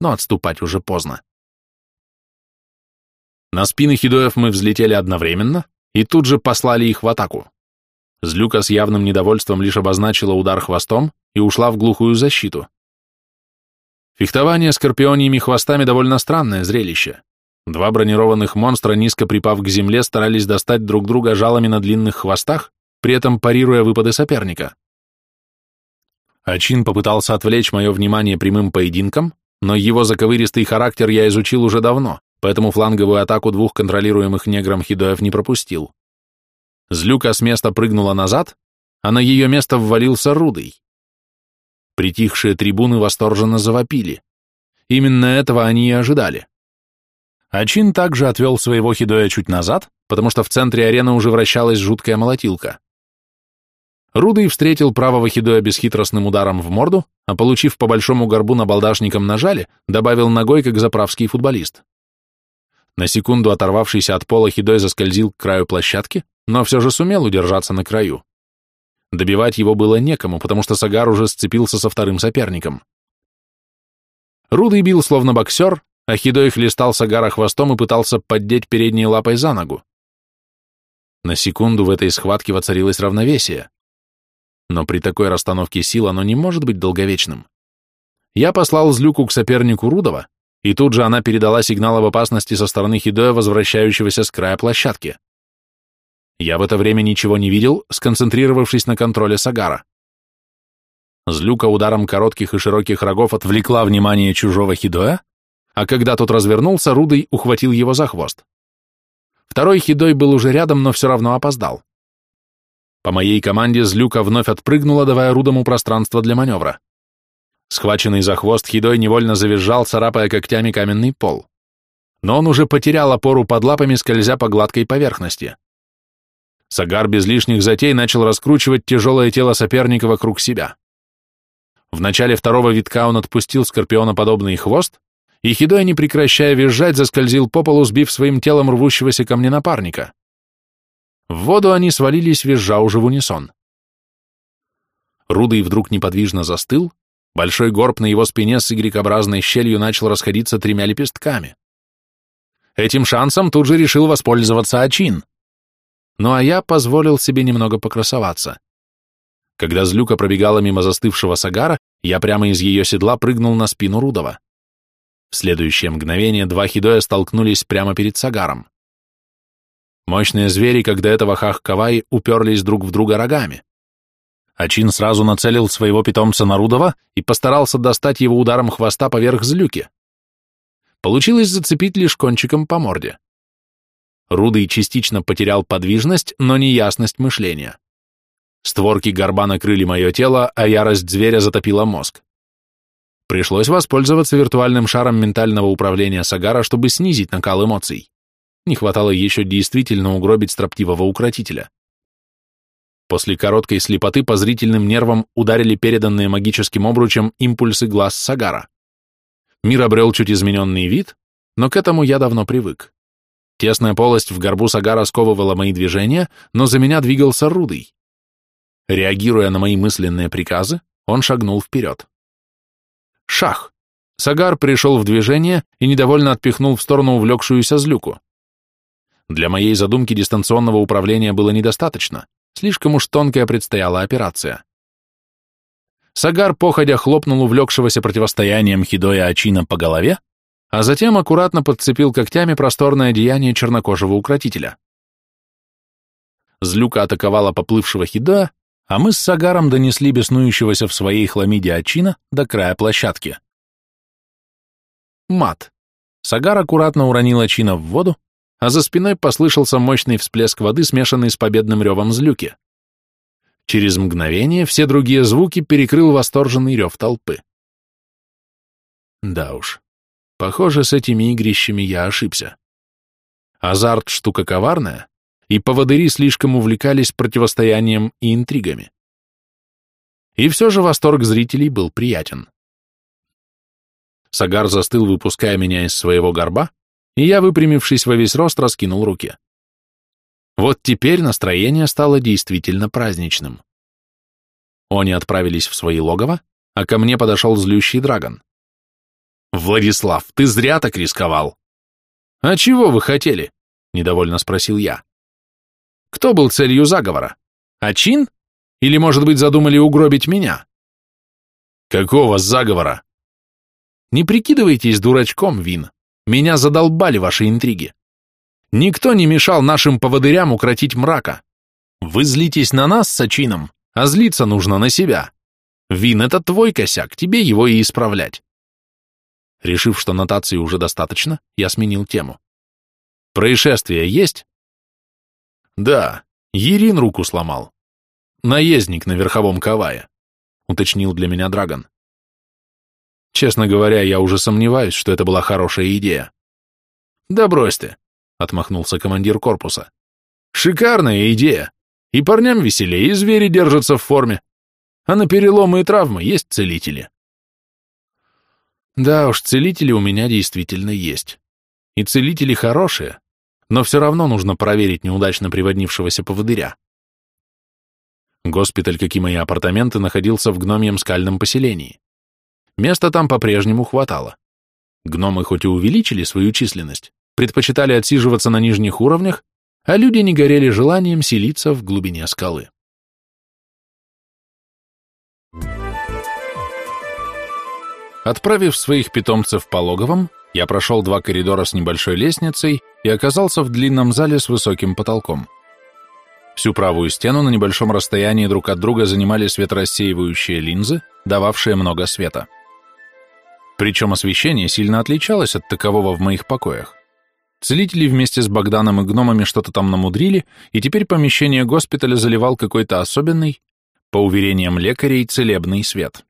но отступать уже поздно. На спины хидоев мы взлетели одновременно и тут же послали их в атаку. Злюка с явным недовольством лишь обозначила удар хвостом и ушла в глухую защиту. Фехтование скорпионьими хвостами довольно странное зрелище. Два бронированных монстра, низко припав к земле, старались достать друг друга жалами на длинных хвостах, при этом парируя выпады соперника. Ачин попытался отвлечь мое внимание прямым поединком, но его заковыристый характер я изучил уже давно поэтому фланговую атаку двух контролируемых негром хидоев не пропустил. Злюка с места прыгнула назад, а на ее место ввалился Рудый. Притихшие трибуны восторженно завопили. Именно этого они и ожидали. Ачин также отвел своего хидоя чуть назад, потому что в центре арены уже вращалась жуткая молотилка. Рудый встретил правого хидоя бесхитростным ударом в морду, а получив по большому горбу на жале, добавил ногой, как заправский футболист. На секунду оторвавшийся от пола Хидой заскользил к краю площадки, но все же сумел удержаться на краю. Добивать его было некому, потому что Сагар уже сцепился со вторым соперником. Рудый бил словно боксер, а Хидой хлестал Сагара хвостом и пытался поддеть передней лапой за ногу. На секунду в этой схватке воцарилось равновесие. Но при такой расстановке сил оно не может быть долговечным. Я послал Злюку к сопернику Рудова, и тут же она передала сигнал об опасности со стороны Хидоя, возвращающегося с края площадки. Я в это время ничего не видел, сконцентрировавшись на контроле Сагара. Злюка ударом коротких и широких рогов отвлекла внимание чужого Хидоя, а когда тот развернулся, Рудой ухватил его за хвост. Второй Хидой был уже рядом, но все равно опоздал. По моей команде Злюка вновь отпрыгнула, давая Рудому пространство для маневра. Схваченный за хвост Хидой невольно завизжал, царапая когтями каменный пол. Но он уже потерял опору под лапами, скользя по гладкой поверхности. Сагар без лишних затей начал раскручивать тяжелое тело соперника вокруг себя. В начале второго витка он отпустил скорпионоподобный хвост, и Хидой, не прекращая визжать, заскользил по полу, сбив своим телом рвущегося ко мне напарника. В воду они свалились, визжа уже в унисон. Рудый вдруг неподвижно застыл, Большой горб на его спине с игрекообразной щелью начал расходиться тремя лепестками. Этим шансом тут же решил воспользоваться Ачин. Ну а я позволил себе немного покрасоваться. Когда злюка пробегала мимо застывшего Сагара, я прямо из ее седла прыгнул на спину Рудова. В следующее мгновение два хидоя столкнулись прямо перед Сагаром. Мощные звери, как до этого хах-кавай, уперлись друг в друга рогами. Ачин сразу нацелил своего питомца на Рудова и постарался достать его ударом хвоста поверх злюки. Получилось зацепить лишь кончиком по морде. Рудый частично потерял подвижность, но не ясность мышления. Створки горба накрыли мое тело, а ярость зверя затопила мозг. Пришлось воспользоваться виртуальным шаром ментального управления Сагара, чтобы снизить накал эмоций. Не хватало еще действительно угробить строптивого укротителя. После короткой слепоты по зрительным нервам ударили переданные магическим обручем импульсы глаз Сагара. Мир обрел чуть измененный вид, но к этому я давно привык. Тесная полость в горбу Сагара сковывала мои движения, но за меня двигался Рудый. Реагируя на мои мысленные приказы, он шагнул вперед. Шах! Сагар пришел в движение и недовольно отпихнул в сторону увлекшуюся злюку. Для моей задумки дистанционного управления было недостаточно. Слишком уж тонкая предстояла операция. Сагар походя хлопнул увлекшегося противостоянием Хидоя Ачина по голове, а затем аккуратно подцепил когтями просторное одеяние чернокожего укротителя. Злюка атаковала поплывшего Хидоя, а мы с Сагаром донесли беснующегося в своей хламиде Ачина до края площадки. Мат. Сагар аккуратно уронил Ачина в воду, а за спиной послышался мощный всплеск воды, смешанный с победным ревом злюки. Через мгновение все другие звуки перекрыл восторженный рев толпы. Да уж, похоже, с этими игрищами я ошибся. Азарт — штука коварная, и поводыри слишком увлекались противостоянием и интригами. И все же восторг зрителей был приятен. Сагар застыл, выпуская меня из своего горба, и я, выпрямившись во весь рост, раскинул руки. Вот теперь настроение стало действительно праздничным. Они отправились в свои логово, а ко мне подошел злющий драгон. «Владислав, ты зря так рисковал!» «А чего вы хотели?» — недовольно спросил я. «Кто был целью заговора? Ачин? Или, может быть, задумали угробить меня?» «Какого заговора?» «Не прикидывайтесь дурачком, Вин. Меня задолбали ваши интриги. Никто не мешал нашим поводырям укротить мрака. Вы злитесь на нас с Ачином, а злиться нужно на себя. Вин, это твой косяк, тебе его и исправлять. Решив, что нотации уже достаточно, я сменил тему. Происшествие есть? Да, Ерин руку сломал. Наездник на верховом кавае, уточнил для меня Драгон. Честно говоря, я уже сомневаюсь, что это была хорошая идея. Да брось ты, отмахнулся командир корпуса. Шикарная идея. И парням веселее, и звери держатся в форме. А на переломы и травмы есть целители. Да уж, целители у меня действительно есть. И целители хорошие, но все равно нужно проверить неудачно приводнившегося поводыря. Госпиталь, как и мои апартаменты, находился в гномьем скальном поселении. Места там по-прежнему хватало. Гномы хоть и увеличили свою численность, предпочитали отсиживаться на нижних уровнях, а люди не горели желанием селиться в глубине скалы. Отправив своих питомцев по логовам, я прошел два коридора с небольшой лестницей и оказался в длинном зале с высоким потолком. Всю правую стену на небольшом расстоянии друг от друга занимали светорассеивающие линзы, дававшие много света. Причем освещение сильно отличалось от такового в моих покоях. Целители вместе с Богданом и гномами что-то там намудрили, и теперь помещение госпиталя заливал какой-то особенный, по уверениям лекарей, целебный свет.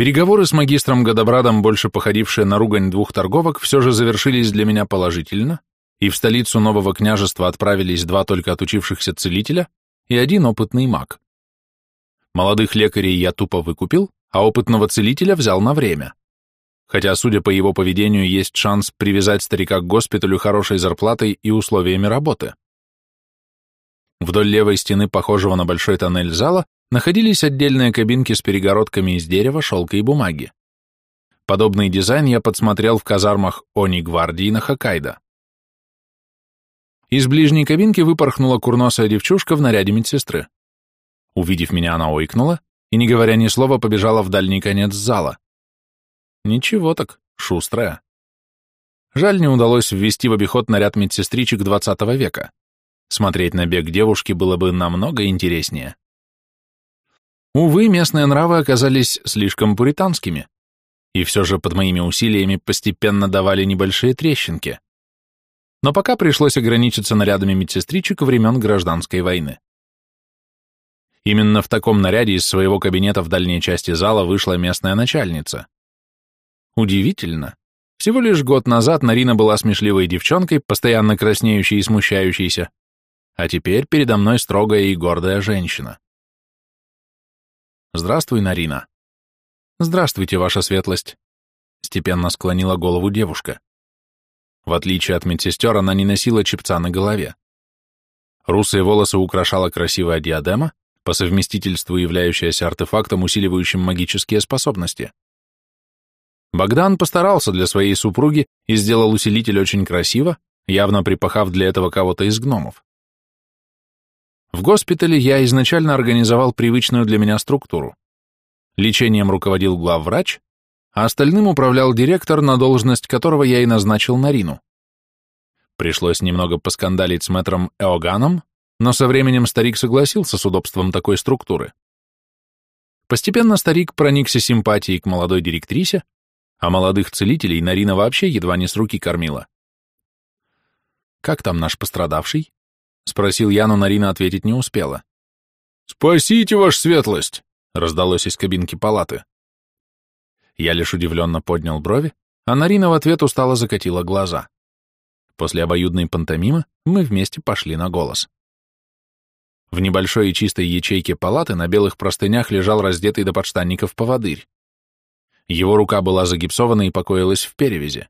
Переговоры с магистром Годобрадом, больше походившие на ругань двух торговок, все же завершились для меня положительно, и в столицу нового княжества отправились два только отучившихся целителя и один опытный маг. Молодых лекарей я тупо выкупил, а опытного целителя взял на время хотя, судя по его поведению, есть шанс привязать старика к госпиталю хорошей зарплатой и условиями работы. Вдоль левой стены, похожего на большой тоннель зала, находились отдельные кабинки с перегородками из дерева, шелка и бумаги. Подобный дизайн я подсмотрел в казармах Они-гвардии на Хоккайдо. Из ближней кабинки выпорхнула курносая девчушка в наряде медсестры. Увидев меня, она ойкнула и, не говоря ни слова, побежала в дальний конец зала. Ничего так, шустрая. Жаль, не удалось ввести в обиход наряд медсестричек XX века. Смотреть на бег девушки было бы намного интереснее. Увы, местные нравы оказались слишком пуританскими, и все же под моими усилиями постепенно давали небольшие трещинки. Но пока пришлось ограничиться нарядами медсестричек времен гражданской войны. Именно в таком наряде из своего кабинета в дальней части зала вышла местная начальница. Удивительно. Всего лишь год назад Нарина была смешливой девчонкой, постоянно краснеющей и смущающейся, а теперь передо мной строгая и гордая женщина. «Здравствуй, Нарина». «Здравствуйте, ваша светлость», — степенно склонила голову девушка. В отличие от медсестер, она не носила чепца на голове. Русые волосы украшала красивая диадема, по совместительству являющаяся артефактом, усиливающим магические способности. Богдан постарался для своей супруги и сделал усилитель очень красиво, явно припахав для этого кого-то из гномов. В госпитале я изначально организовал привычную для меня структуру. Лечением руководил главврач, а остальным управлял директор, на должность которого я и назначил Нарину. Пришлось немного поскандалить с мэтром Эоганом, но со временем старик согласился с удобством такой структуры. Постепенно старик проникся симпатией к молодой директрисе, а молодых целителей Нарина вообще едва не с руки кормила. «Как там наш пострадавший?» — спросил я, но Нарина ответить не успела. «Спасите, ваша светлость!» — раздалось из кабинки палаты. Я лишь удивленно поднял брови, а Нарина в ответ устало закатила глаза. После обоюдной пантомимы мы вместе пошли на голос. В небольшой и чистой ячейке палаты на белых простынях лежал раздетый до подштанников поводырь. Его рука была загипсована и покоилась в перевязи.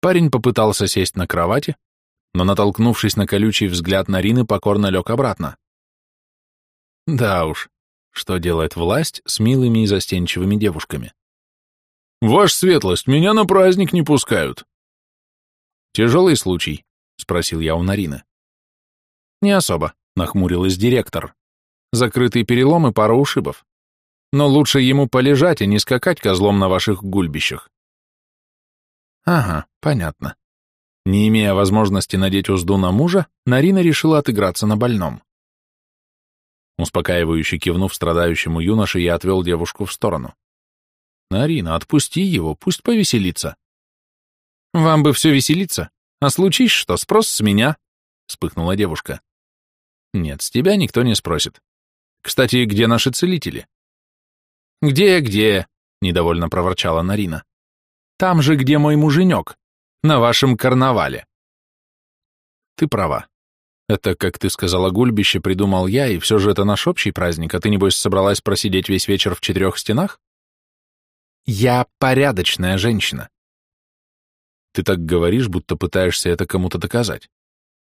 Парень попытался сесть на кровати, но, натолкнувшись на колючий взгляд Нарины, покорно лег обратно. Да уж, что делает власть с милыми и застенчивыми девушками? «Ваша светлость, меня на праздник не пускают!» «Тяжелый случай?» — спросил я у Нарины. «Не особо», — нахмурилась директор. «Закрытый перелом и пара ушибов. Но лучше ему полежать, а не скакать козлом на ваших гульбищах». «Ага, понятно. Не имея возможности надеть узду на мужа, Нарина решила отыграться на больном. Успокаивающе кивнув страдающему юноше, я отвел девушку в сторону. «Нарина, отпусти его, пусть повеселится». «Вам бы все веселиться, а случись что, спрос с меня», — вспыхнула девушка. «Нет, с тебя никто не спросит. Кстати, где наши целители?» «Где, где?» — недовольно проворчала Нарина. «Там же, где мой муженек на вашем карнавале. Ты права. Это, как ты сказала, гульбище придумал я, и все же это наш общий праздник, а ты, небось, собралась просидеть весь вечер в четырех стенах? Я порядочная женщина. Ты так говоришь, будто пытаешься это кому-то доказать.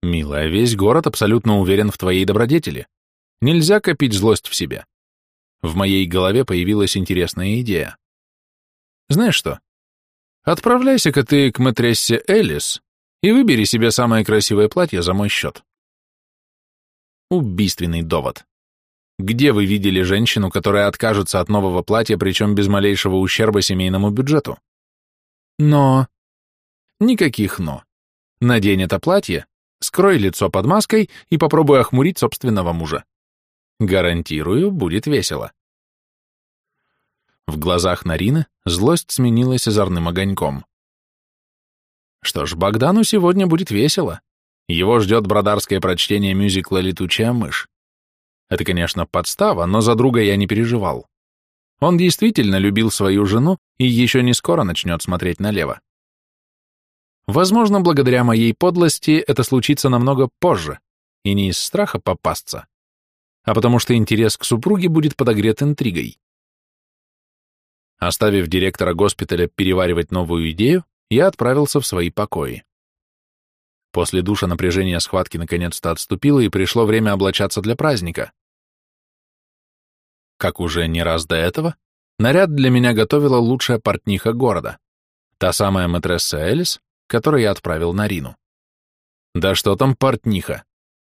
Милая, весь город абсолютно уверен в твоей добродетели. Нельзя копить злость в себе. В моей голове появилась интересная идея. Знаешь что? Отправляйся-ка ты к матрессе Элис и выбери себе самое красивое платье за мой счет. Убийственный довод. Где вы видели женщину, которая откажется от нового платья, причем без малейшего ущерба семейному бюджету? Но... Никаких «но». Надень это платье, скрой лицо под маской и попробуй охмурить собственного мужа. Гарантирую, будет весело. В глазах Нарины злость сменилась озорным огоньком. Что ж, Богдану сегодня будет весело. Его ждет бродарское прочтение мюзикла «Летучая мышь». Это, конечно, подстава, но за друга я не переживал. Он действительно любил свою жену и еще не скоро начнет смотреть налево. Возможно, благодаря моей подлости это случится намного позже, и не из страха попасться, а потому что интерес к супруге будет подогрет интригой. Оставив директора госпиталя переваривать новую идею, я отправился в свои покои. После душа напряжение схватки наконец-то отступило, и пришло время облачаться для праздника. Как уже не раз до этого, наряд для меня готовила лучшая портниха города, та самая матресса Элис, которую я отправил на Рину. Да что там портниха?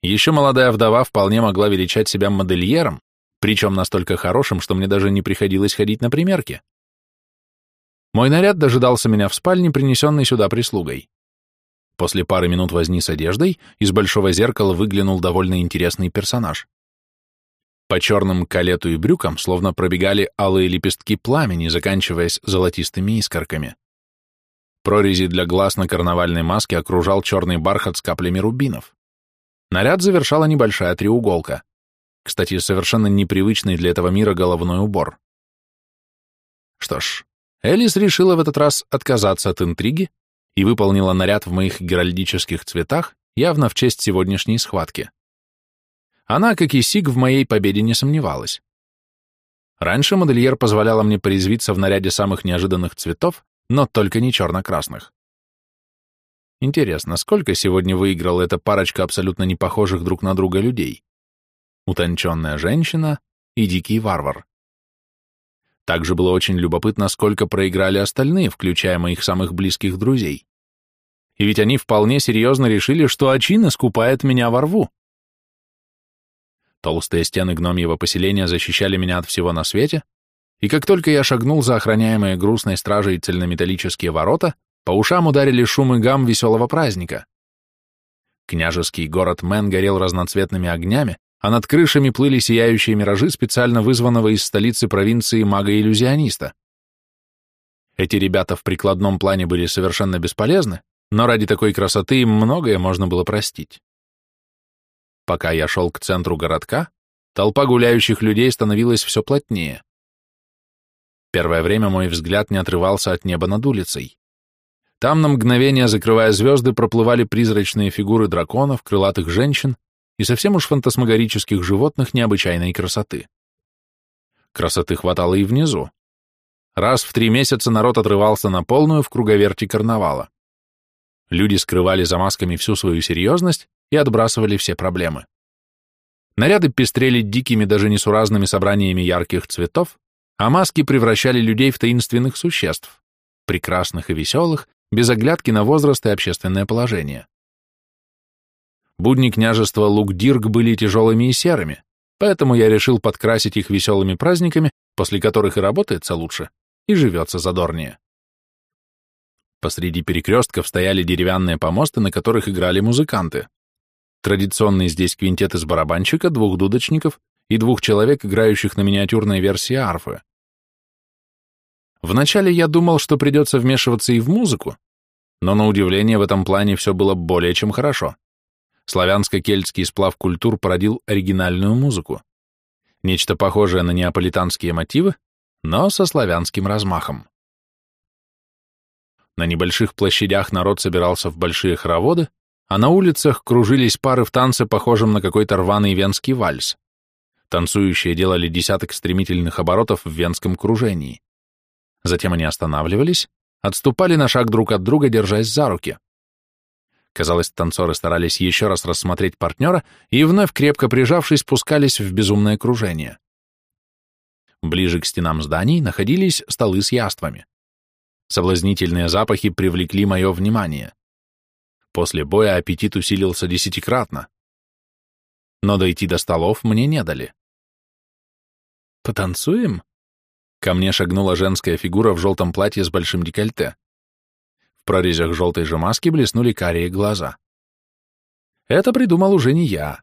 Еще молодая вдова вполне могла величать себя модельером, причем настолько хорошим, что мне даже не приходилось ходить на примерки. Мой наряд дожидался меня в спальне, принесенной сюда прислугой. После пары минут возни с одеждой из большого зеркала выглянул довольно интересный персонаж. По черным калету и брюкам словно пробегали алые лепестки пламени, заканчиваясь золотистыми искорками. Прорези для глаз на карнавальной маске окружал черный бархат с каплями рубинов. Наряд завершала небольшая треуголка. Кстати, совершенно непривычный для этого мира головной убор. Что ж, Элис решила в этот раз отказаться от интриги и выполнила наряд в моих геральдических цветах явно в честь сегодняшней схватки. Она, как и Сиг, в моей победе не сомневалась. Раньше модельер позволяла мне порезвиться в наряде самых неожиданных цветов, но только не черно-красных. Интересно, сколько сегодня выиграла эта парочка абсолютно не похожих друг на друга людей? Утонченная женщина и дикий варвар. Также было очень любопытно, сколько проиграли остальные, включая моих самых близких друзей. И ведь они вполне серьезно решили, что Ачин искупает меня во рву. Толстые стены гномьего поселения защищали меня от всего на свете, и как только я шагнул за охраняемые грустной стражей цельнометаллические ворота, по ушам ударили шум и гам веселого праздника. Княжеский город Мэн горел разноцветными огнями, а над крышами плыли сияющие миражи специально вызванного из столицы провинции мага-иллюзиониста. Эти ребята в прикладном плане были совершенно бесполезны, но ради такой красоты им многое можно было простить. Пока я шел к центру городка, толпа гуляющих людей становилась все плотнее. Первое время мой взгляд не отрывался от неба над улицей. Там на мгновение, закрывая звезды, проплывали призрачные фигуры драконов, крылатых женщин и совсем уж фантасмагорических животных необычайной красоты. Красоты хватало и внизу. Раз в три месяца народ отрывался на полную в круговерти карнавала. Люди скрывали за масками всю свою серьезность и отбрасывали все проблемы. Наряды пестрели дикими, даже несуразными собраниями ярких цветов, а маски превращали людей в таинственных существ, прекрасных и веселых, без оглядки на возраст и общественное положение. Будни княжества Лукдирк были тяжелыми и серыми, поэтому я решил подкрасить их веселыми праздниками, после которых и работается лучше, и живется задорнее. Посреди перекрестков стояли деревянные помосты, на которых играли музыканты. Традиционный здесь квинтет из барабанщика, двух дудочников и двух человек, играющих на миниатюрной версии арфы. Вначале я думал, что придется вмешиваться и в музыку, но на удивление в этом плане все было более чем хорошо. Славянско-кельтский сплав культур породил оригинальную музыку. Нечто похожее на неаполитанские мотивы, но со славянским размахом. На небольших площадях народ собирался в большие хороводы, а на улицах кружились пары в танце, похожем на какой-то рваный венский вальс. Танцующие делали десяток стремительных оборотов в венском кружении. Затем они останавливались, отступали на шаг друг от друга, держась за руки. Казалось, танцоры старались еще раз рассмотреть партнера и, вновь крепко прижавшись, спускались в безумное кружение. Ближе к стенам зданий находились столы с яствами. Соблазнительные запахи привлекли мое внимание. После боя аппетит усилился десятикратно. Но дойти до столов мне не дали. «Потанцуем?» Ко мне шагнула женская фигура в желтом платье с большим декольте. Прорезях желтой же маски блеснули карие глаза. Это придумал уже не я.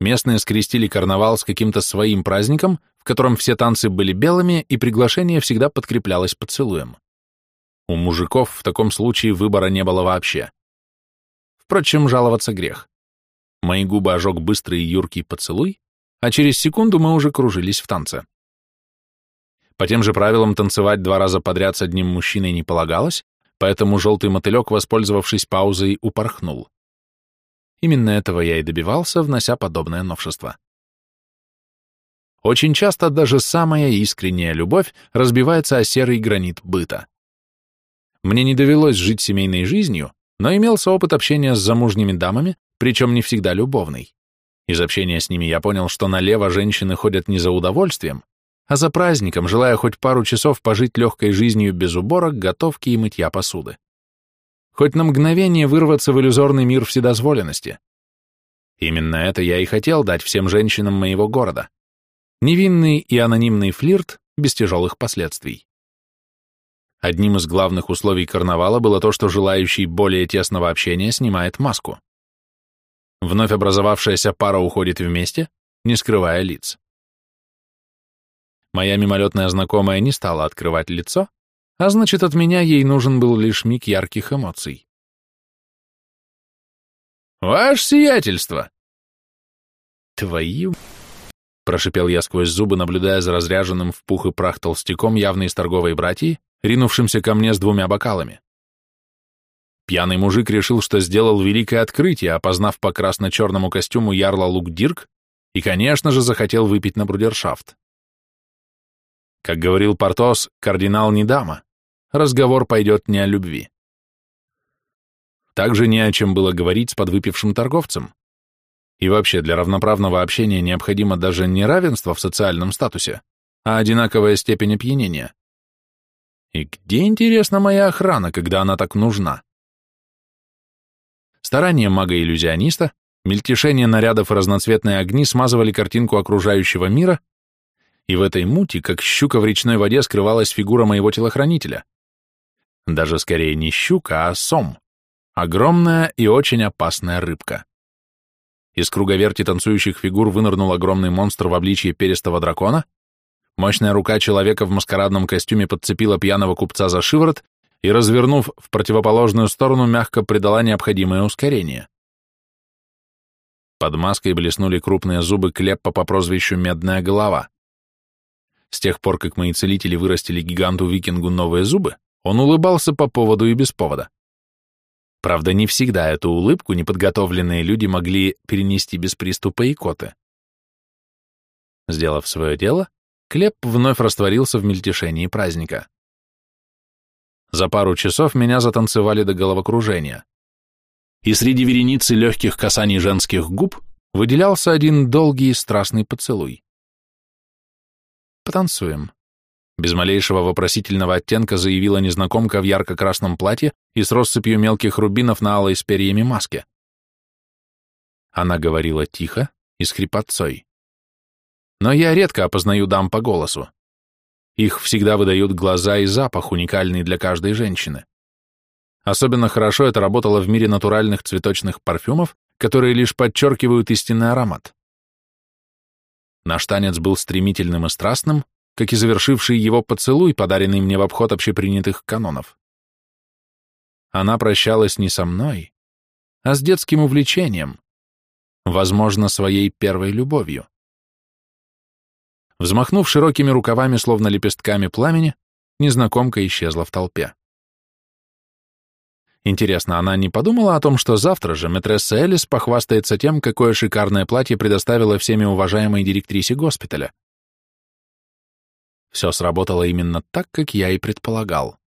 Местные скрестили карнавал с каким-то своим праздником, в котором все танцы были белыми, и приглашение всегда подкреплялось поцелуем. У мужиков в таком случае выбора не было вообще. Впрочем, жаловаться грех. Мои губы ожег быстрый и юркий поцелуй, а через секунду мы уже кружились в танце. По тем же правилам танцевать два раза подряд с одним мужчиной не полагалось, поэтому желтый мотылек, воспользовавшись паузой, упорхнул. Именно этого я и добивался, внося подобное новшество. Очень часто даже самая искренняя любовь разбивается о серый гранит быта. Мне не довелось жить семейной жизнью, но имелся опыт общения с замужними дамами, причем не всегда любовный. Из общения с ними я понял, что налево женщины ходят не за удовольствием, а за праздником, желая хоть пару часов пожить легкой жизнью без уборок, готовки и мытья посуды. Хоть на мгновение вырваться в иллюзорный мир вседозволенности. Именно это я и хотел дать всем женщинам моего города. Невинный и анонимный флирт без тяжелых последствий. Одним из главных условий карнавала было то, что желающий более тесного общения снимает маску. Вновь образовавшаяся пара уходит вместе, не скрывая лиц. Моя мимолетная знакомая не стала открывать лицо, а значит, от меня ей нужен был лишь миг ярких эмоций. «Ваше сиятельство!» «Твою...» — прошипел я сквозь зубы, наблюдая за разряженным в пух и прах толстяком явно из торговой братьи, ринувшимся ко мне с двумя бокалами. Пьяный мужик решил, что сделал великое открытие, опознав по красно-черному костюму ярла Лукдирк, и, конечно же, захотел выпить на брудершафт. Как говорил Портос, кардинал не дама. Разговор пойдет не о любви. Также не о чем было говорить с подвыпившим торговцем. И вообще для равноправного общения необходимо даже не равенство в социальном статусе, а одинаковая степень опьянения. И где, интересно, моя охрана, когда она так нужна? Старания мага-иллюзиониста, мельтешение нарядов и разноцветные огни смазывали картинку окружающего мира, и в этой мути, как щука в речной воде, скрывалась фигура моего телохранителя. Даже скорее не щука, а сом. Огромная и очень опасная рыбка. Из круговерти танцующих фигур вынырнул огромный монстр в обличье перистого дракона, мощная рука человека в маскарадном костюме подцепила пьяного купца за шиворот и, развернув в противоположную сторону, мягко придала необходимое ускорение. Под маской блеснули крупные зубы Клеппа по прозвищу «Медная голова». С тех пор, как мои целители вырастили гиганту-викингу новые зубы, он улыбался по поводу и без повода, Правда, не всегда эту улыбку неподготовленные люди могли перенести без приступа икоты. Сделав свое дело, Клеп вновь растворился в мельтешении праздника. За пару часов меня затанцевали до головокружения. И среди вереницы легких касаний женских губ выделялся один долгий и страстный поцелуй. «Потанцуем», — без малейшего вопросительного оттенка заявила незнакомка в ярко-красном платье и с россыпью мелких рубинов на алой с перьями маске. Она говорила тихо и с хрипотцой. Но я редко опознаю дам по голосу. Их всегда выдают глаза и запах, уникальный для каждой женщины. Особенно хорошо это работало в мире натуральных цветочных парфюмов, которые лишь подчеркивают истинный аромат. Наш танец был стремительным и страстным, как и завершивший его поцелуй, подаренный мне в обход общепринятых канонов. Она прощалась не со мной, а с детским увлечением, возможно, своей первой любовью. Взмахнув широкими рукавами, словно лепестками пламени, незнакомка исчезла в толпе. Интересно, она не подумала о том, что завтра же мэтресса Элис похвастается тем, какое шикарное платье предоставила всеми уважаемой директрисе госпиталя? Все сработало именно так, как я и предполагал.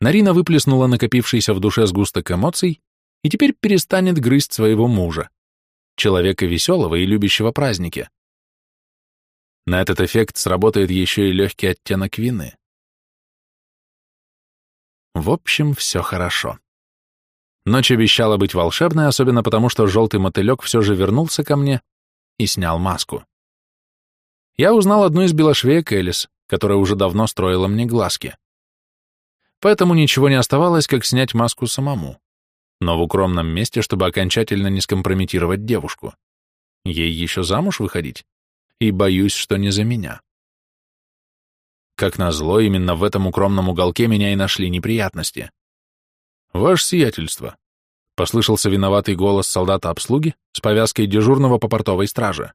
Нарина выплеснула накопившийся в душе сгусток эмоций и теперь перестанет грызть своего мужа, человека веселого и любящего праздники. На этот эффект сработает еще и легкий оттенок вины. В общем, все хорошо. Ночь обещала быть волшебной, особенно потому, что желтый мотылек все же вернулся ко мне и снял маску. Я узнал одну из белошвеек Элис, которая уже давно строила мне глазки. Поэтому ничего не оставалось, как снять маску самому, но в укромном месте, чтобы окончательно не скомпрометировать девушку. Ей еще замуж выходить? И боюсь, что не за меня. Как назло, именно в этом укромном уголке меня и нашли неприятности. «Ваше сиятельство», — послышался виноватый голос солдата обслуги с повязкой дежурного по портовой страже.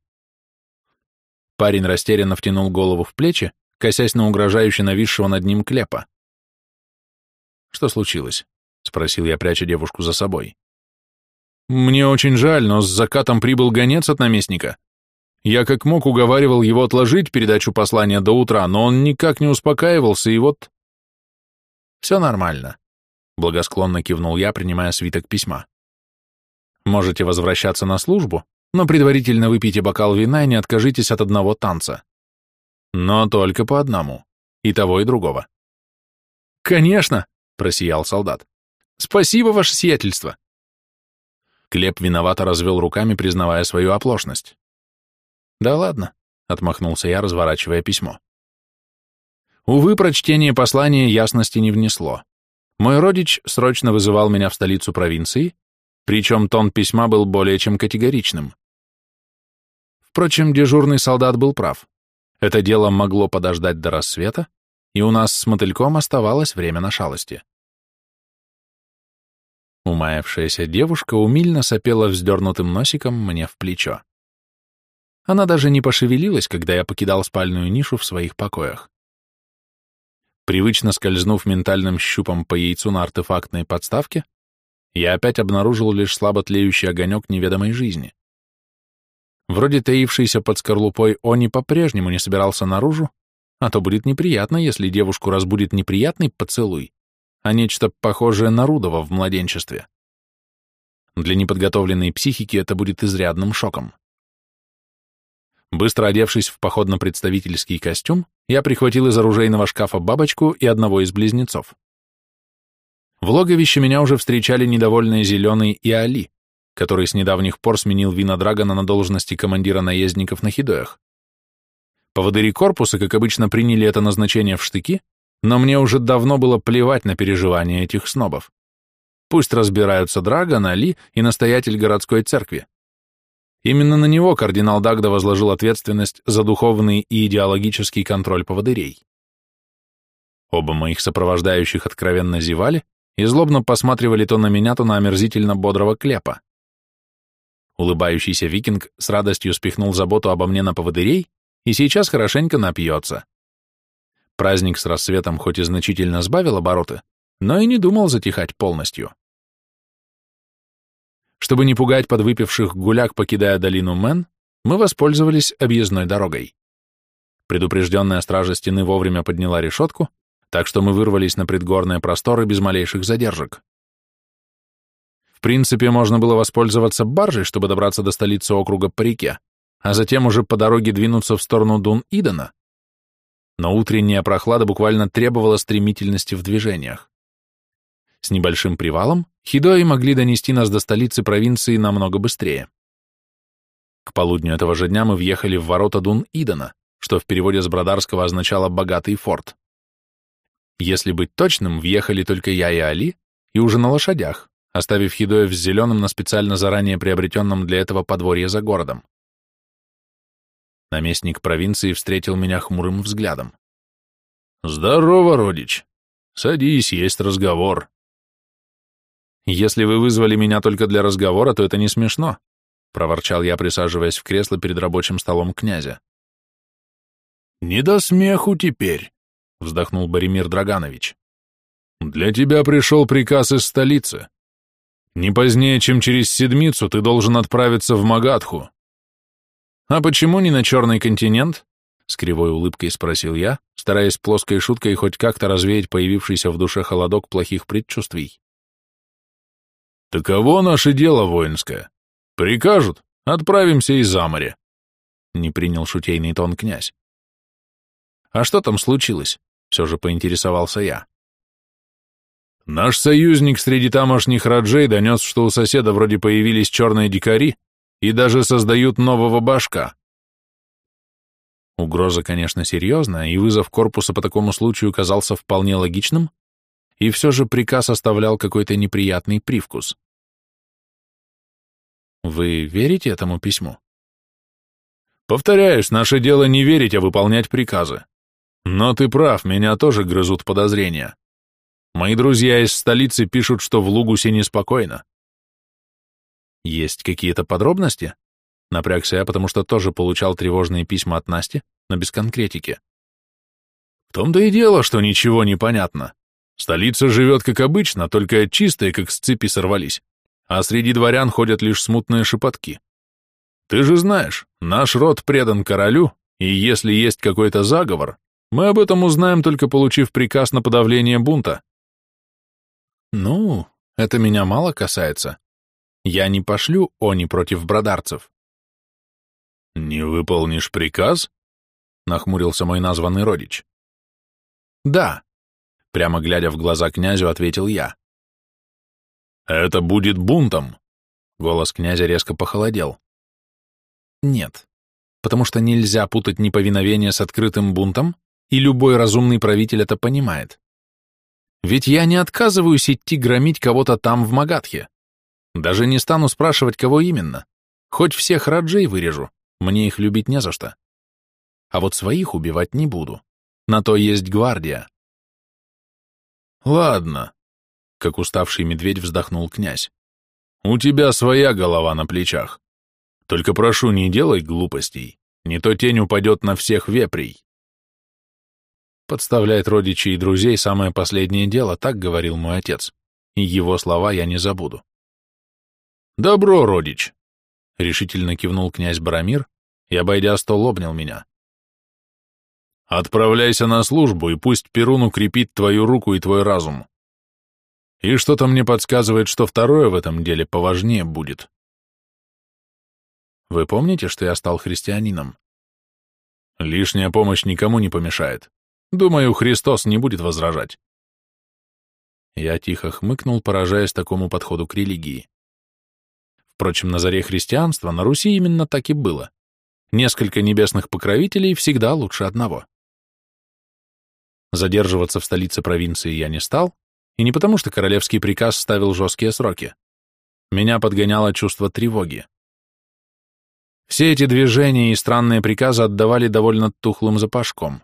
Парень растерянно втянул голову в плечи, косясь на угрожающе нависшего над ним клепа. «Что случилось?» — спросил я, пряча девушку за собой. «Мне очень жаль, но с закатом прибыл гонец от наместника. Я как мог уговаривал его отложить передачу послания до утра, но он никак не успокаивался, и вот... Все нормально, благосклонно кивнул я, принимая свиток письма. Можете возвращаться на службу, но предварительно выпейте бокал вина и не откажитесь от одного танца. Но только по одному, и того, и другого. Конечно, просиял солдат. Спасибо, ваше сиятельство. Клеп виновато развел руками, признавая свою оплошность. Да ладно, отмахнулся я, разворачивая письмо. Увы, прочтение послания ясности не внесло. Мой родич срочно вызывал меня в столицу провинции, причем тон письма был более чем категоричным. Впрочем, дежурный солдат был прав. Это дело могло подождать до рассвета, и у нас с мотыльком оставалось время на шалости. Умаявшаяся девушка умильно сопела вздернутым носиком мне в плечо. Она даже не пошевелилась, когда я покидал спальную нишу в своих покоях. Привычно скользнув ментальным щупом по яйцу на артефактной подставке, я опять обнаружил лишь слабо тлеющий огонек неведомой жизни. Вроде таившийся под скорлупой Они по-прежнему не собирался наружу, а то будет неприятно, если девушку разбудит неприятный поцелуй, а нечто похожее на Рудова в младенчестве. Для неподготовленной психики это будет изрядным шоком. Быстро одевшись в походно-представительский костюм, я прихватил из оружейного шкафа бабочку и одного из близнецов. В логовище меня уже встречали недовольные Зеленый и Али, который с недавних пор сменил Вина Драгона на должности командира наездников на Хидоях. Поводыри корпуса, как обычно, приняли это назначение в штыки, но мне уже давно было плевать на переживания этих снобов. Пусть разбираются Драгон, Али и настоятель городской церкви. Именно на него кардинал Дагда возложил ответственность за духовный и идеологический контроль поводырей. Оба моих сопровождающих откровенно зевали и злобно посматривали то на меня, то на омерзительно бодрого клепа. Улыбающийся викинг с радостью спихнул заботу обо мне на поводырей и сейчас хорошенько напьется. Праздник с рассветом хоть и значительно сбавил обороты, но и не думал затихать полностью. Чтобы не пугать подвыпивших гуляк, покидая долину Мэн, мы воспользовались объездной дорогой. Предупрежденная стража стены вовремя подняла решетку, так что мы вырвались на предгорные просторы без малейших задержек. В принципе, можно было воспользоваться баржей, чтобы добраться до столицы округа по реке, а затем уже по дороге двинуться в сторону Дун-Идена. Но утренняя прохлада буквально требовала стремительности в движениях. С небольшим привалом Хидои могли донести нас до столицы провинции намного быстрее. К полудню этого же дня мы въехали в ворота Дун-Идена, что в переводе с Бродарского означало «богатый форт». Если быть точным, въехали только я и Али, и уже на лошадях, оставив Хидоев с зеленым на специально заранее приобретенном для этого подворье за городом. Наместник провинции встретил меня хмурым взглядом. «Здорово, родич. Садись, есть разговор». «Если вы вызвали меня только для разговора, то это не смешно», проворчал я, присаживаясь в кресло перед рабочим столом князя. «Не до смеху теперь», — вздохнул Боремир Драганович. «Для тебя пришел приказ из столицы. Не позднее, чем через седмицу, ты должен отправиться в Магадху». «А почему не на Черный континент?» — с кривой улыбкой спросил я, стараясь плоской шуткой хоть как-то развеять появившийся в душе холодок плохих предчувствий. «Таково наше дело воинское. Прикажут, отправимся и за море», — не принял шутейный тон князь. «А что там случилось?» — все же поинтересовался я. «Наш союзник среди тамошних раджей донес, что у соседа вроде появились черные дикари и даже создают нового башка». Угроза, конечно, серьезная, и вызов корпуса по такому случаю казался вполне логичным, и все же приказ оставлял какой-то неприятный привкус. Вы верите этому письму? Повторяюсь, наше дело не верить, а выполнять приказы. Но ты прав, меня тоже грызут подозрения. Мои друзья из столицы пишут, что в Лугусе неспокойно. Есть какие-то подробности? Напрягся я, потому что тоже получал тревожные письма от Насти, но без конкретики. В том-то и дело, что ничего не понятно. Столица живет как обычно, только чистые, как с цепи сорвались, а среди дворян ходят лишь смутные шепотки. Ты же знаешь, наш род предан королю, и если есть какой-то заговор, мы об этом узнаем, только получив приказ на подавление бунта. Ну, это меня мало касается. Я не пошлю они против бродарцев. Не выполнишь приказ? Нахмурился мой названный родич. Да, прямо глядя в глаза князю, ответил я. Это будет бунтом. Голос князя резко похолодел. Нет, потому что нельзя путать неповиновение с открытым бунтом, и любой разумный правитель это понимает. Ведь я не отказываюсь идти громить кого-то там в Магадхе. Даже не стану спрашивать, кого именно. Хоть всех раджей вырежу, мне их любить не за что. А вот своих убивать не буду. На то есть гвардия. Ладно, как уставший медведь вздохнул князь. У тебя своя голова на плечах. Только прошу, не делай глупостей, не то тень упадет на всех вепрей. Подставлять родичей и друзей – самое последнее дело, так говорил мой отец, и его слова я не забуду. «Добро, родич!» — решительно кивнул князь Барамир и, обойдя стол, обнял меня. «Отправляйся на службу, и пусть Перун укрепит твою руку и твой разум. И что-то мне подсказывает, что второе в этом деле поважнее будет». «Вы помните, что я стал христианином?» «Лишняя помощь никому не помешает. Думаю, Христос не будет возражать. Я тихо хмыкнул, поражаясь такому подходу к религии. Впрочем, на заре христианства на Руси именно так и было. Несколько небесных покровителей всегда лучше одного. Задерживаться в столице провинции я не стал, и не потому, что королевский приказ ставил жесткие сроки. Меня подгоняло чувство тревоги. Все эти движения и странные приказы отдавали довольно тухлым запашком.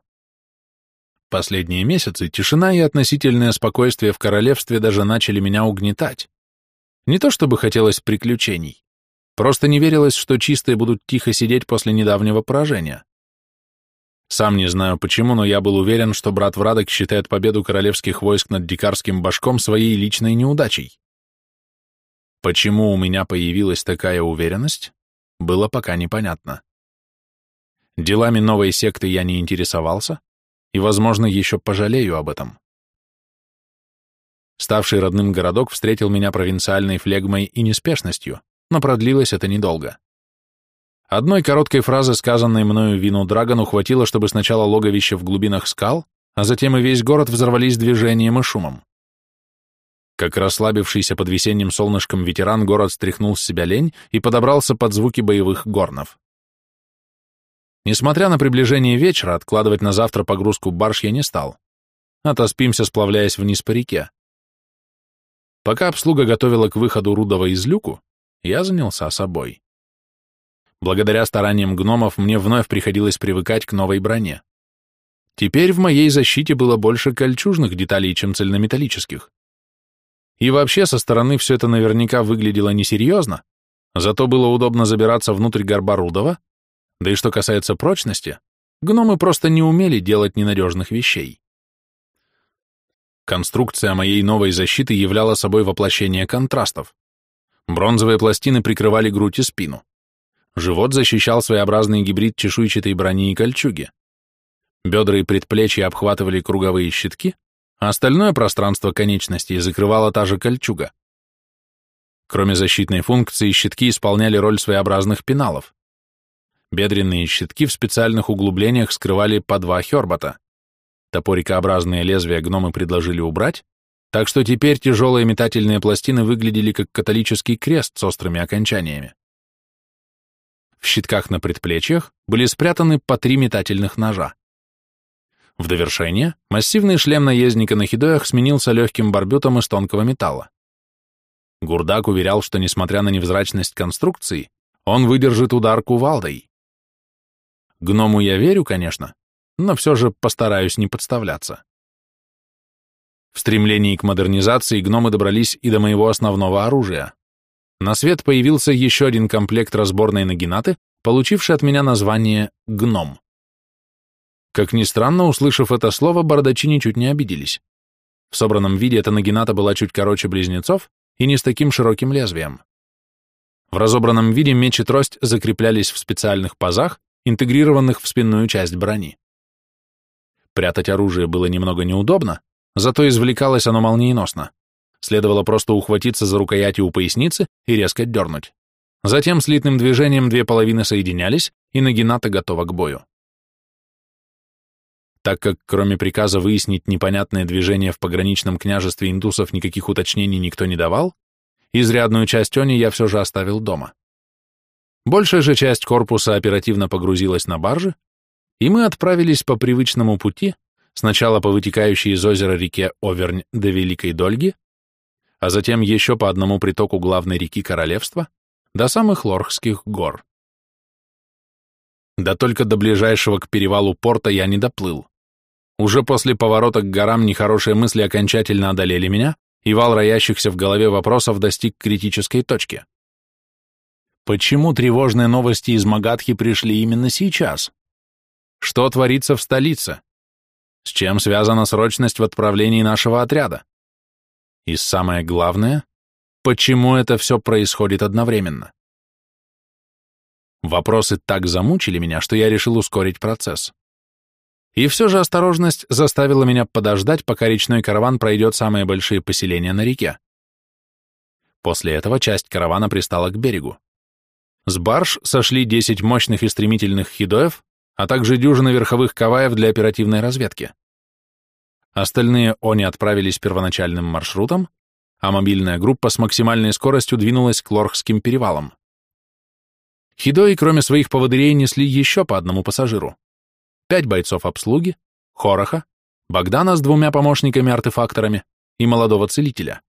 Последние месяцы тишина и относительное спокойствие в королевстве даже начали меня угнетать. Не то чтобы хотелось приключений, просто не верилось, что чистые будут тихо сидеть после недавнего поражения. Сам не знаю почему, но я был уверен, что брат Врадок считает победу королевских войск над дикарским башком своей личной неудачей. Почему у меня появилась такая уверенность, было пока непонятно. Делами новой секты я не интересовался, и, возможно, еще пожалею об этом. Ставший родным городок встретил меня провинциальной флегмой и неспешностью, но продлилось это недолго. Одной короткой фразы, сказанной мною Вину Драгону, хватило, чтобы сначала логовище в глубинах скал, а затем и весь город взорвались движением и шумом. Как расслабившийся под весенним солнышком ветеран, город стряхнул с себя лень и подобрался под звуки боевых горнов. Несмотря на приближение вечера, откладывать на завтра погрузку барж я не стал. Отоспимся, сплавляясь вниз по реке. Пока обслуга готовила к выходу Рудова из люку, я занялся собой. Благодаря стараниям гномов мне вновь приходилось привыкать к новой броне. Теперь в моей защите было больше кольчужных деталей, чем цельнометаллических. И вообще со стороны все это наверняка выглядело несерьезно, зато было удобно забираться внутрь горба Рудова, да и что касается прочности, гномы просто не умели делать ненадежных вещей. Конструкция моей новой защиты являла собой воплощение контрастов. Бронзовые пластины прикрывали грудь и спину. Живот защищал своеобразный гибрид чешуйчатой брони и кольчуги. Бедра и предплечья обхватывали круговые щитки, а остальное пространство конечностей закрывала та же кольчуга. Кроме защитной функции, щитки исполняли роль своеобразных пеналов. Бедренные щитки в специальных углублениях скрывали по два хербота. Топорикообразные лезвия гномы предложили убрать, так что теперь тяжелые метательные пластины выглядели как католический крест с острыми окончаниями. В щитках на предплечьях были спрятаны по три метательных ножа. В довершение, массивный шлем наездника на хидоях сменился легким барбютом из тонкого металла. Гурдак уверял, что, несмотря на невзрачность конструкции, он выдержит удар кувалдой. Гному я верю, конечно, но все же постараюсь не подставляться. В стремлении к модернизации гномы добрались и до моего основного оружия. На свет появился еще один комплект разборной нагинаты, получивший от меня название «гном». Как ни странно, услышав это слово, бардачи ничуть не обиделись. В собранном виде эта нагината была чуть короче близнецов и не с таким широким лезвием. В разобранном виде меч и трость закреплялись в специальных пазах, интегрированных в спинную часть брони. Прятать оружие было немного неудобно, зато извлекалось оно молниеносно. Следовало просто ухватиться за рукояти у поясницы и резко дернуть. Затем слитным движением две половины соединялись, и нагината готова к бою. Так как кроме приказа выяснить непонятное движение в пограничном княжестве индусов никаких уточнений никто не давал, изрядную часть они я все же оставил дома. Большая же часть корпуса оперативно погрузилась на баржи, и мы отправились по привычному пути, сначала по вытекающей из озера реке Овернь до Великой Дольги, а затем еще по одному притоку главной реки Королевства до самых Лорхских гор. Да только до ближайшего к перевалу порта я не доплыл. Уже после поворота к горам нехорошие мысли окончательно одолели меня, и вал роящихся в голове вопросов достиг критической точки. Почему тревожные новости из Магадхи пришли именно сейчас? Что творится в столице? С чем связана срочность в отправлении нашего отряда? И самое главное, почему это все происходит одновременно? Вопросы так замучили меня, что я решил ускорить процесс. И все же осторожность заставила меня подождать, пока речной караван пройдет самые большие поселения на реке. После этого часть каравана пристала к берегу. С барж сошли 10 мощных и стремительных хидоев, а также дюжина верховых каваев для оперативной разведки. Остальные они отправились первоначальным маршрутом, а мобильная группа с максимальной скоростью двинулась к Лорхским перевалам. Хидои, кроме своих поводырей, несли еще по одному пассажиру. Пять бойцов обслуги, Хороха, Богдана с двумя помощниками-артефакторами и молодого целителя.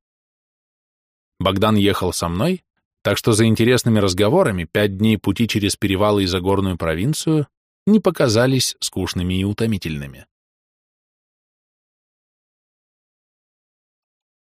Богдан ехал со мной, так что за интересными разговорами пять дней пути через перевалы и Загорную провинцию не показались скучными и утомительными.